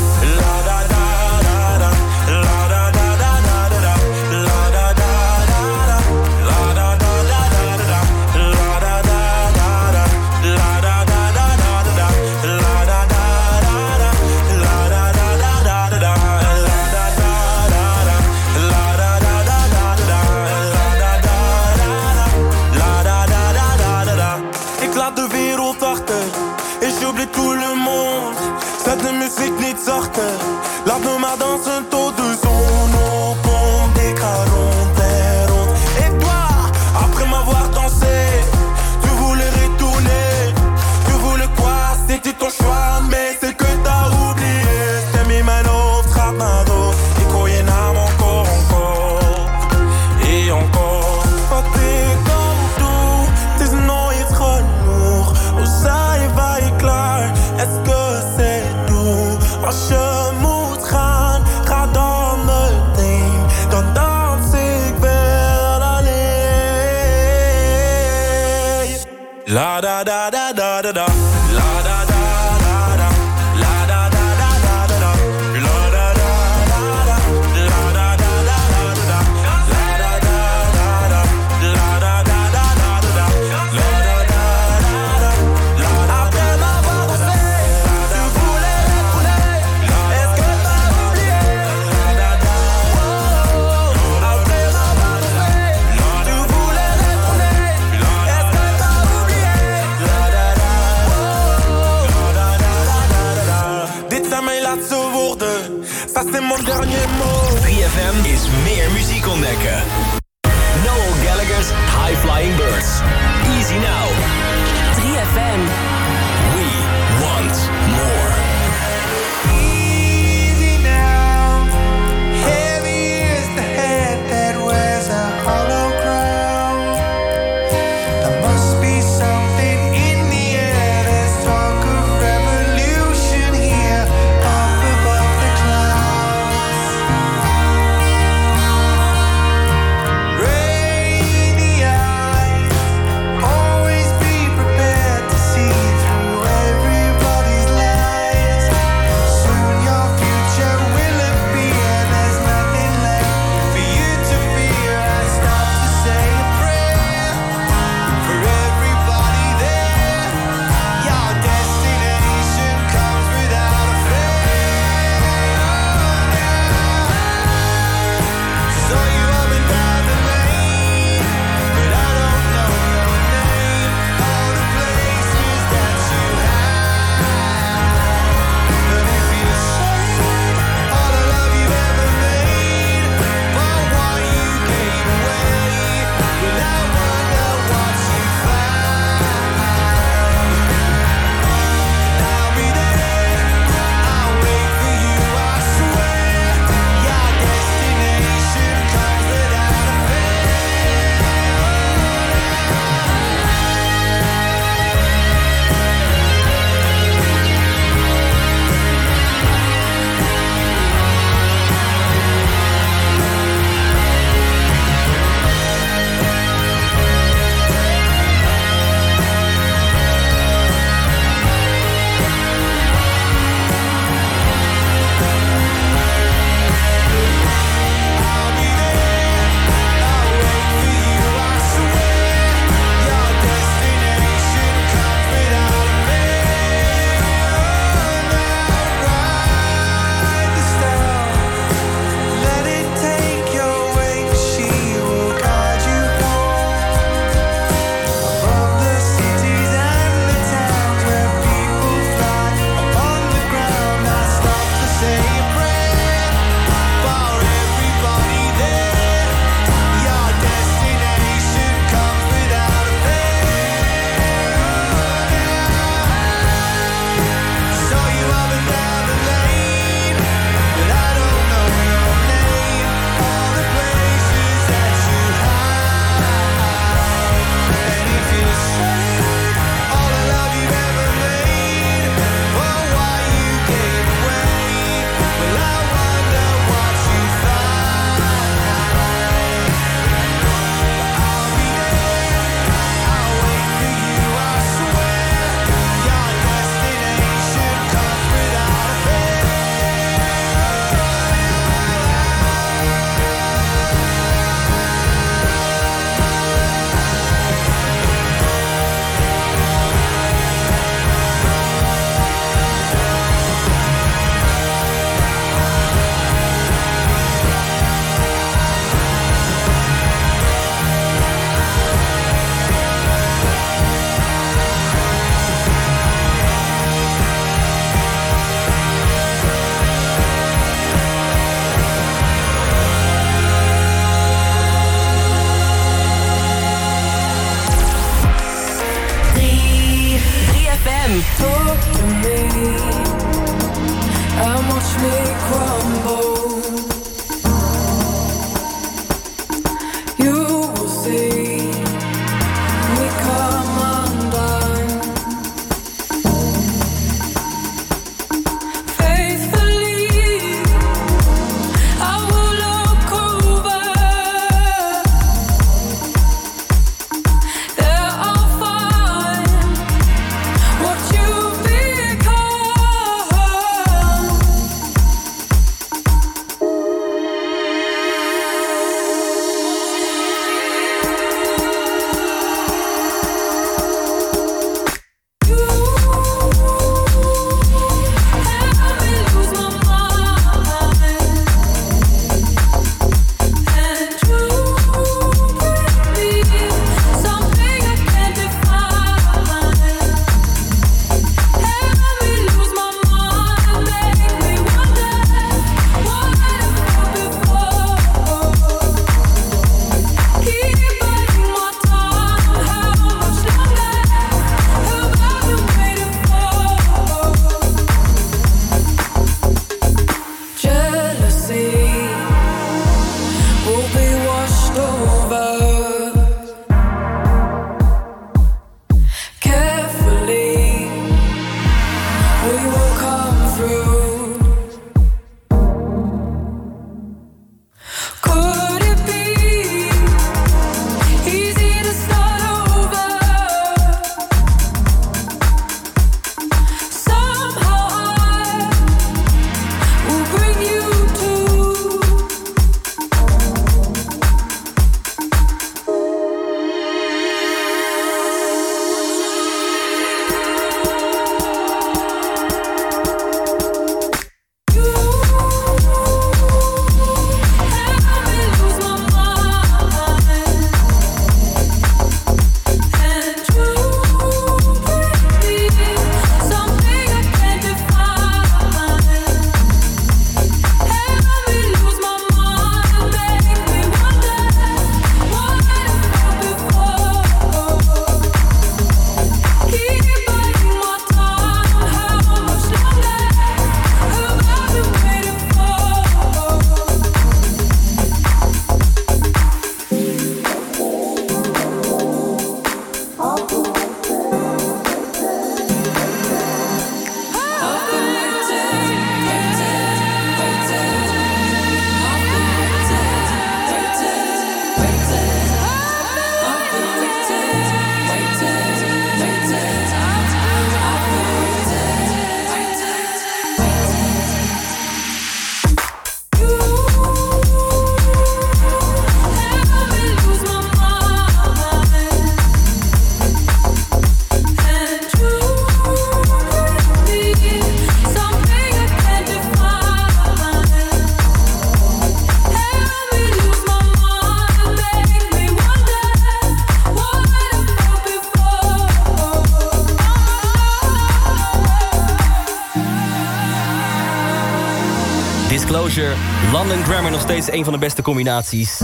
Grammar nog steeds een van de beste combinaties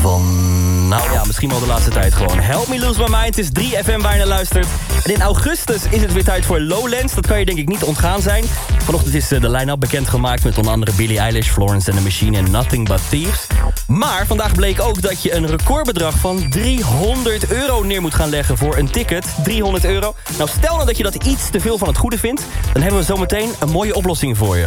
van... Nou ja, misschien wel de laatste tijd gewoon. Help Me Lose My Mind is 3FM waar je naar luistert. En in augustus is het weer tijd voor Lowlands. Dat kan je denk ik niet ontgaan zijn. Vanochtend is eh, de line-up bekendgemaakt met onder andere Billie Eilish, Florence and the Machine en Nothing But Thieves. Maar vandaag bleek ook dat je een recordbedrag van 300 euro neer moet gaan leggen voor een ticket. 300 euro. Nou, stel nou dat je dat iets te veel van het goede vindt. Dan hebben we zometeen een mooie oplossing voor je.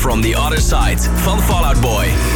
From the Other Side van Fallout Boy.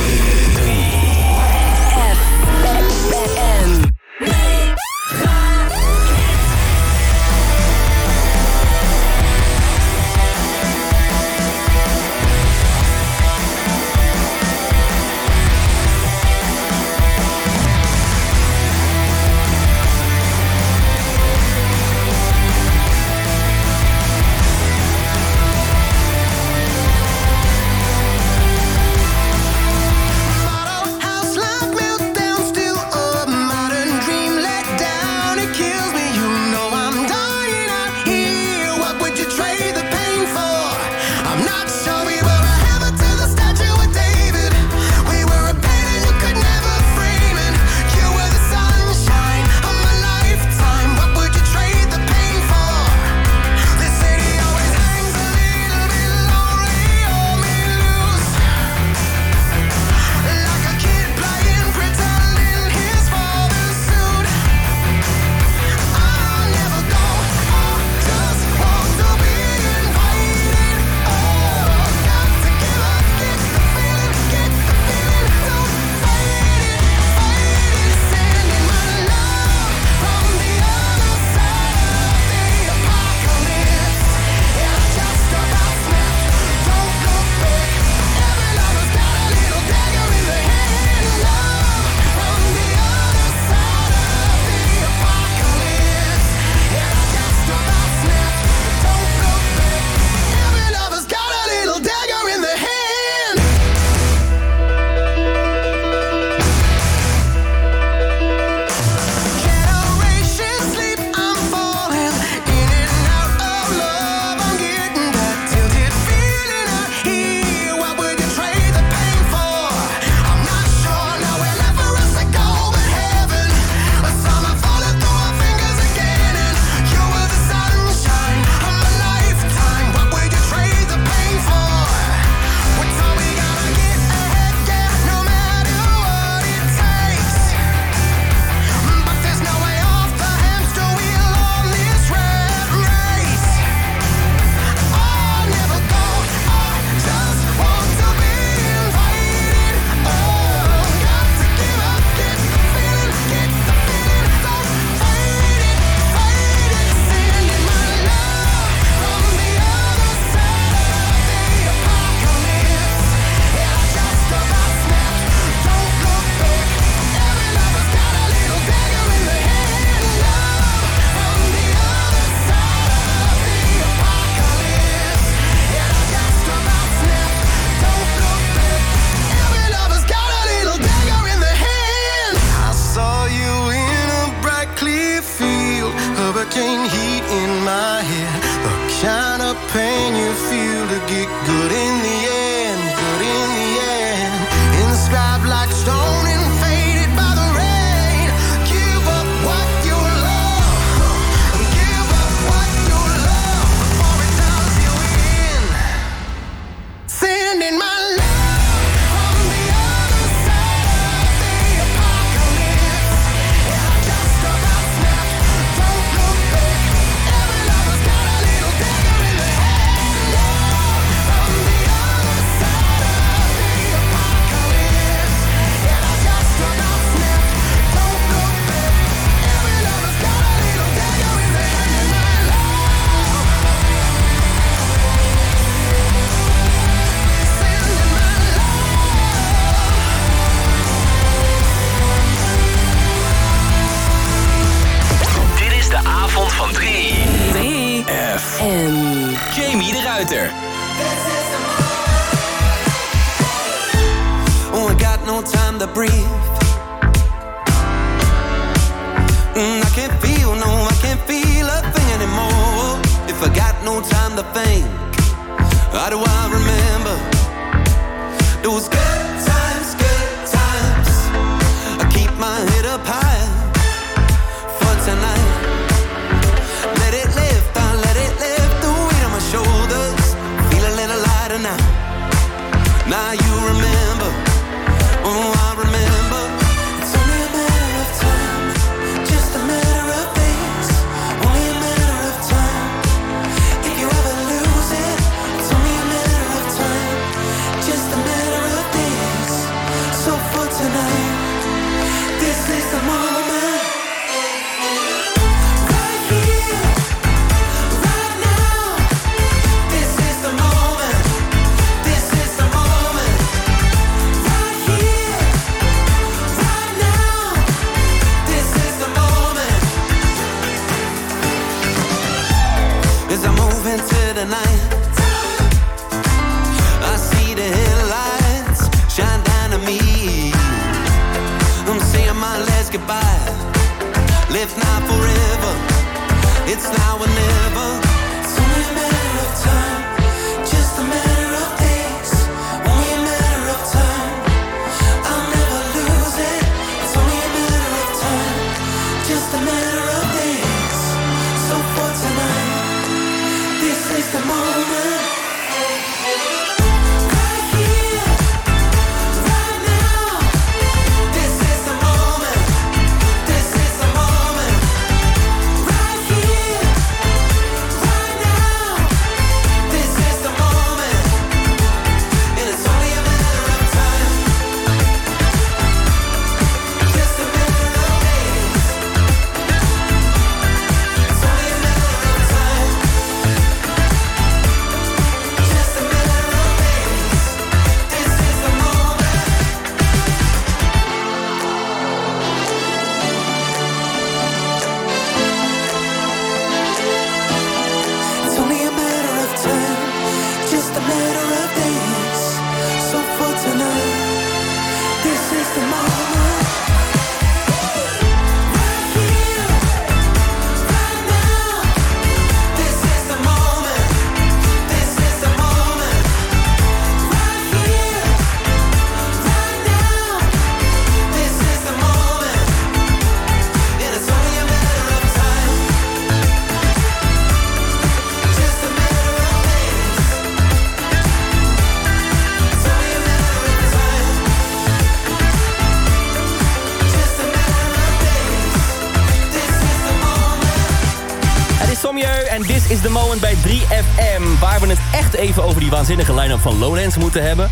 3FM... waar we het echt even over die waanzinnige line-up van Lowlands moeten hebben.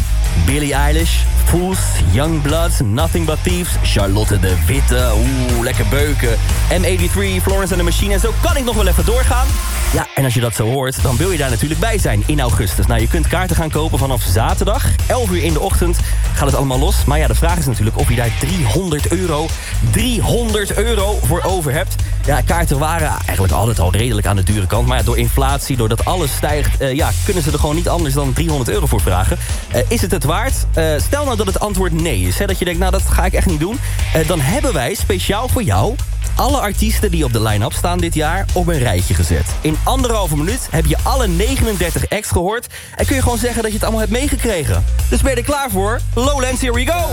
Billie Eilish, Fools, Youngblood, Nothing But Thieves... Charlotte de Witte, oeh, lekker beuken... M83, Florence and the Machine en zo kan ik nog wel even doorgaan. Ja, en als je dat zo hoort, dan wil je daar natuurlijk bij zijn in augustus. Nou, je kunt kaarten gaan kopen vanaf zaterdag. 11 uur in de ochtend gaat het allemaal los. Maar ja, de vraag is natuurlijk of je daar 300 euro, 300 euro voor over hebt. Ja, kaarten waren eigenlijk altijd al redelijk aan de dure kant. Maar door inflatie, doordat alles stijgt... Eh, ja, kunnen ze er gewoon niet anders dan 300 euro voor vragen. Eh, is het het waard? Eh, stel nou dat het antwoord nee is. Hè? Dat je denkt, nou dat ga ik echt niet doen. dan hebben wij speciaal voor jou alle artiesten die op de line-up staan dit jaar op een rijtje gezet. In anderhalve minuut heb je alle 39 acts gehoord... en kun je gewoon zeggen dat je het allemaal hebt meegekregen. Dus ben je er klaar voor? Lowlands, here we go!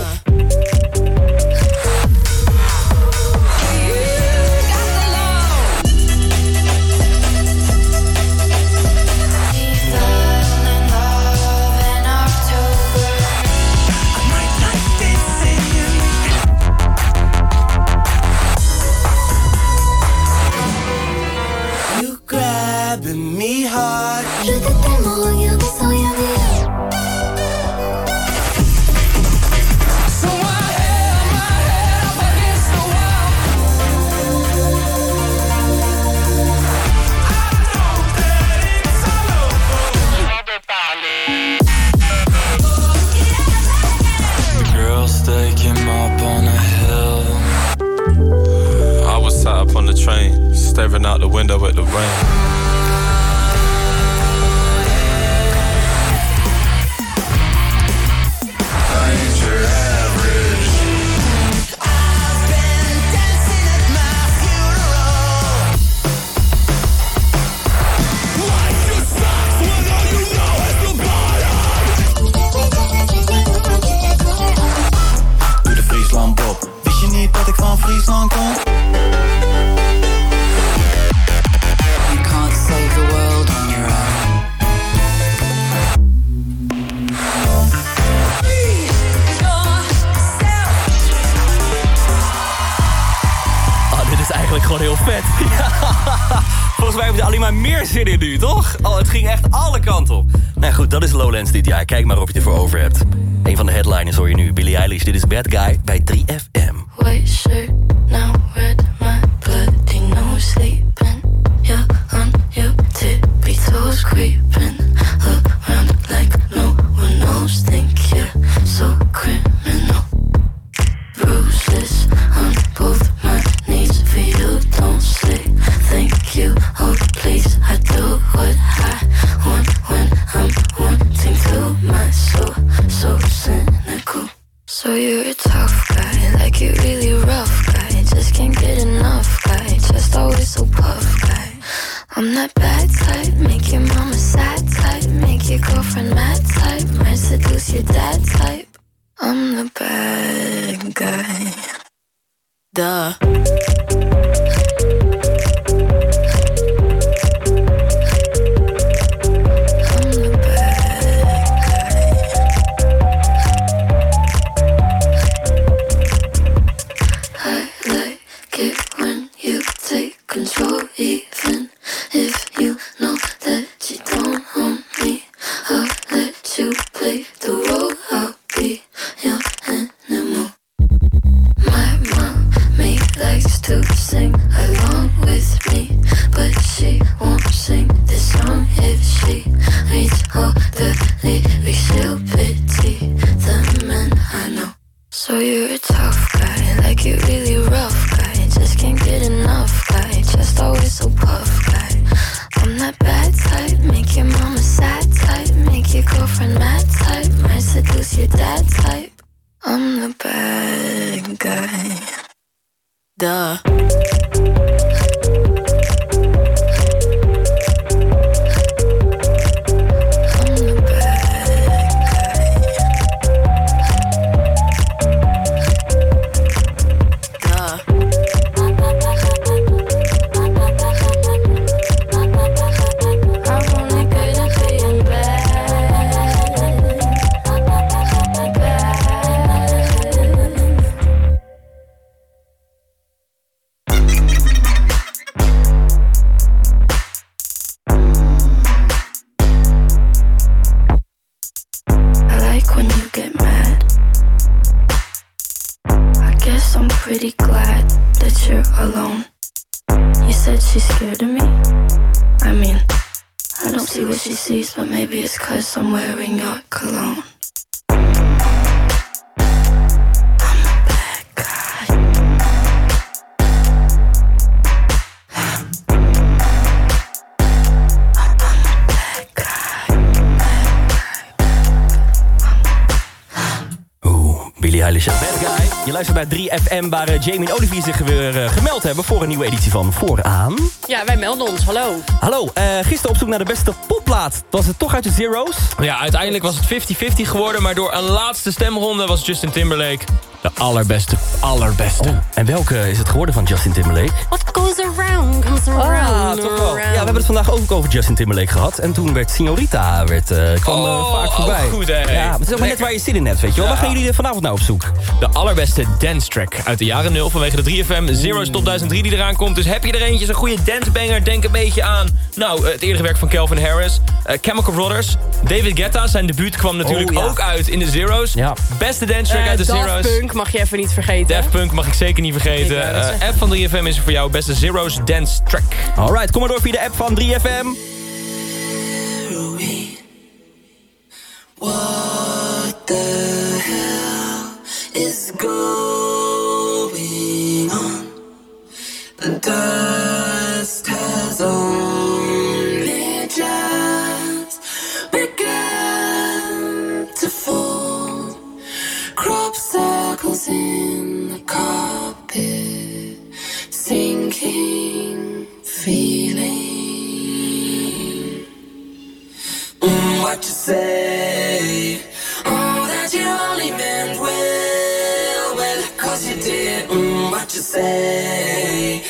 staring out the window at the rain. gewoon heel vet. Volgens mij hebben er alleen maar meer zin in nu, toch? Oh, het ging echt alle kanten op. Nou goed, dat is Lowlands dit jaar. Kijk maar of je het ervoor over hebt. Een van de headliners hoor je nu. Billie Eilish, dit is Bad Guy bij 3FM. Now red, my. for you. Naar 3FM... waar eh, Jamie en Olivier zich weer eh, gemeld hebben... voor een nieuwe editie van Vooraan. Ja, wij melden ons. Hallo. Hallo, eh, gisteren op zoek naar de beste Was het toch uit de Zero's? Ja, uiteindelijk was het 50-50 geworden... maar door een laatste stemronde was Justin Timberlake de allerbeste, allerbeste. Oh, en welke is het geworden van Justin Timberlake? What goes around comes around. Ah, toch wel. Ja, we hebben het vandaag ook over Justin Timberlake gehad. En toen werd Signorita werd, eh, kwam eh, Oh, vaak voorbij. oh, goed, hè. Ja, maar het is ook maar net waar je zin in hebt, weet je wel. Waar Ja. gaan jullie vanavond nou op zoek? De allerbeste dance track uit de jaren 0 vanwege de 3FM Zero's Top 1003 die eraan komt. Dus heb je er eentje, een goede dancebanger, denk een beetje aan... Nou, het eerdere werk van Calvin Harris, eh, Chemical Brothers, David Guetta. Zijn debuut kwam natuurlijk Oh, ja. ook uit in de Zero's. Beste dance track Eh, uit de Daft Zero's. Punk mag je even niet vergeten. Daft Punk mag ik zeker niet vergeten. net Eh, app van 3FM is er voor jou beste Zero's dance track. Alright, kom maar door via de app van 3FM. What the hell is going on? The dust has only what say? Oh, that you only meant well, well, cause you did. What you say?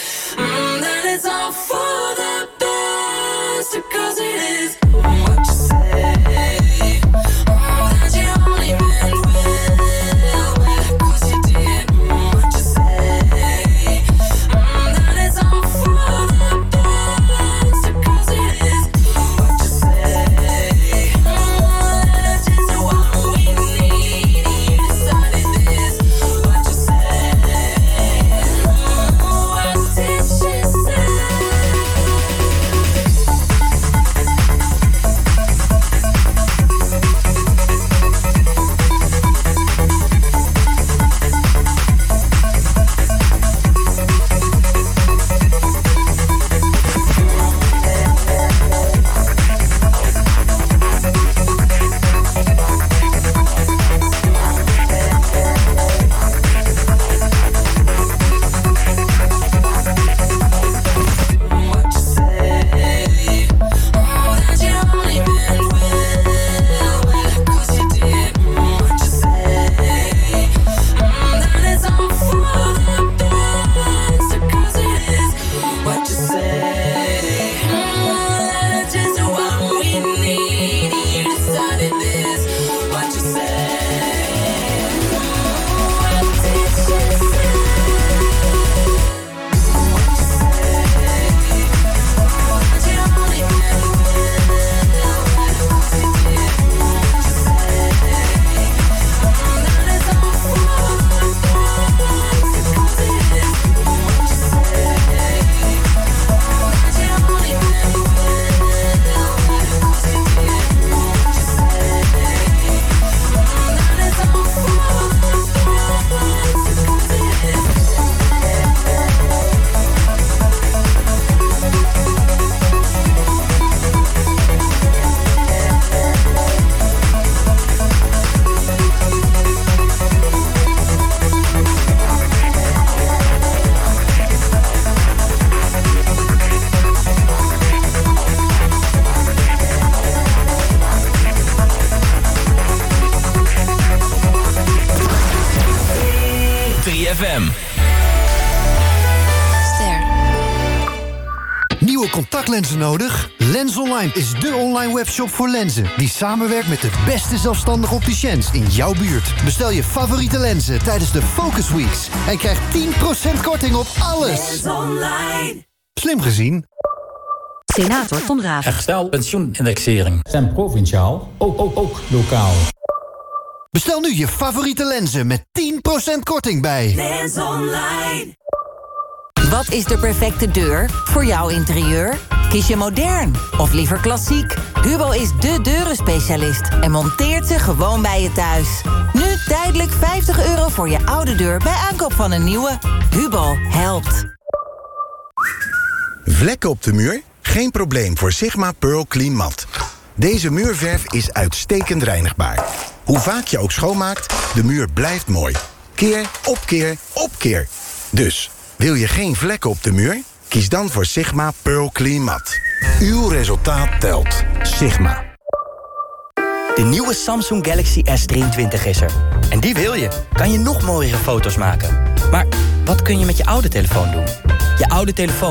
Voor lenzen... die samenwerkt met de beste zelfstandige opticiens in jouw buurt. Bestel je favoriete lenzen tijdens de Focus Weeks... en krijg 10% korting op alles. Slim gezien. Senator Tom Raaf. Herstel pensioenindexering. Zijn provinciaal, ook, ook, ook lokaal. Bestel nu je favoriete lenzen met 10% korting bij... Lens Online. Wat is de perfecte deur voor jouw interieur? Kies je modern of liever klassiek? Hubo is de deurenspecialist en monteert ze gewoon bij je thuis. Nu tijdelijk 50 euro voor je oude deur bij aankoop van een nieuwe. Hubo helpt. Vlekken op de muur? Geen probleem voor Sigma Pearl Clean Matte. Deze muurverf is uitstekend reinigbaar. Hoe vaak je ook schoonmaakt, de muur blijft mooi. Keer op keer op keer. Dus, wil je geen vlekken op de muur? Kies dan voor Sigma Pearl Clean Matte. Uw resultaat telt. Sigma. De nieuwe Samsung Galaxy S23 is er. En die wil je. Kan je nog mooiere foto's maken. Maar wat kun je met je oude telefoon doen? Je oude telefoon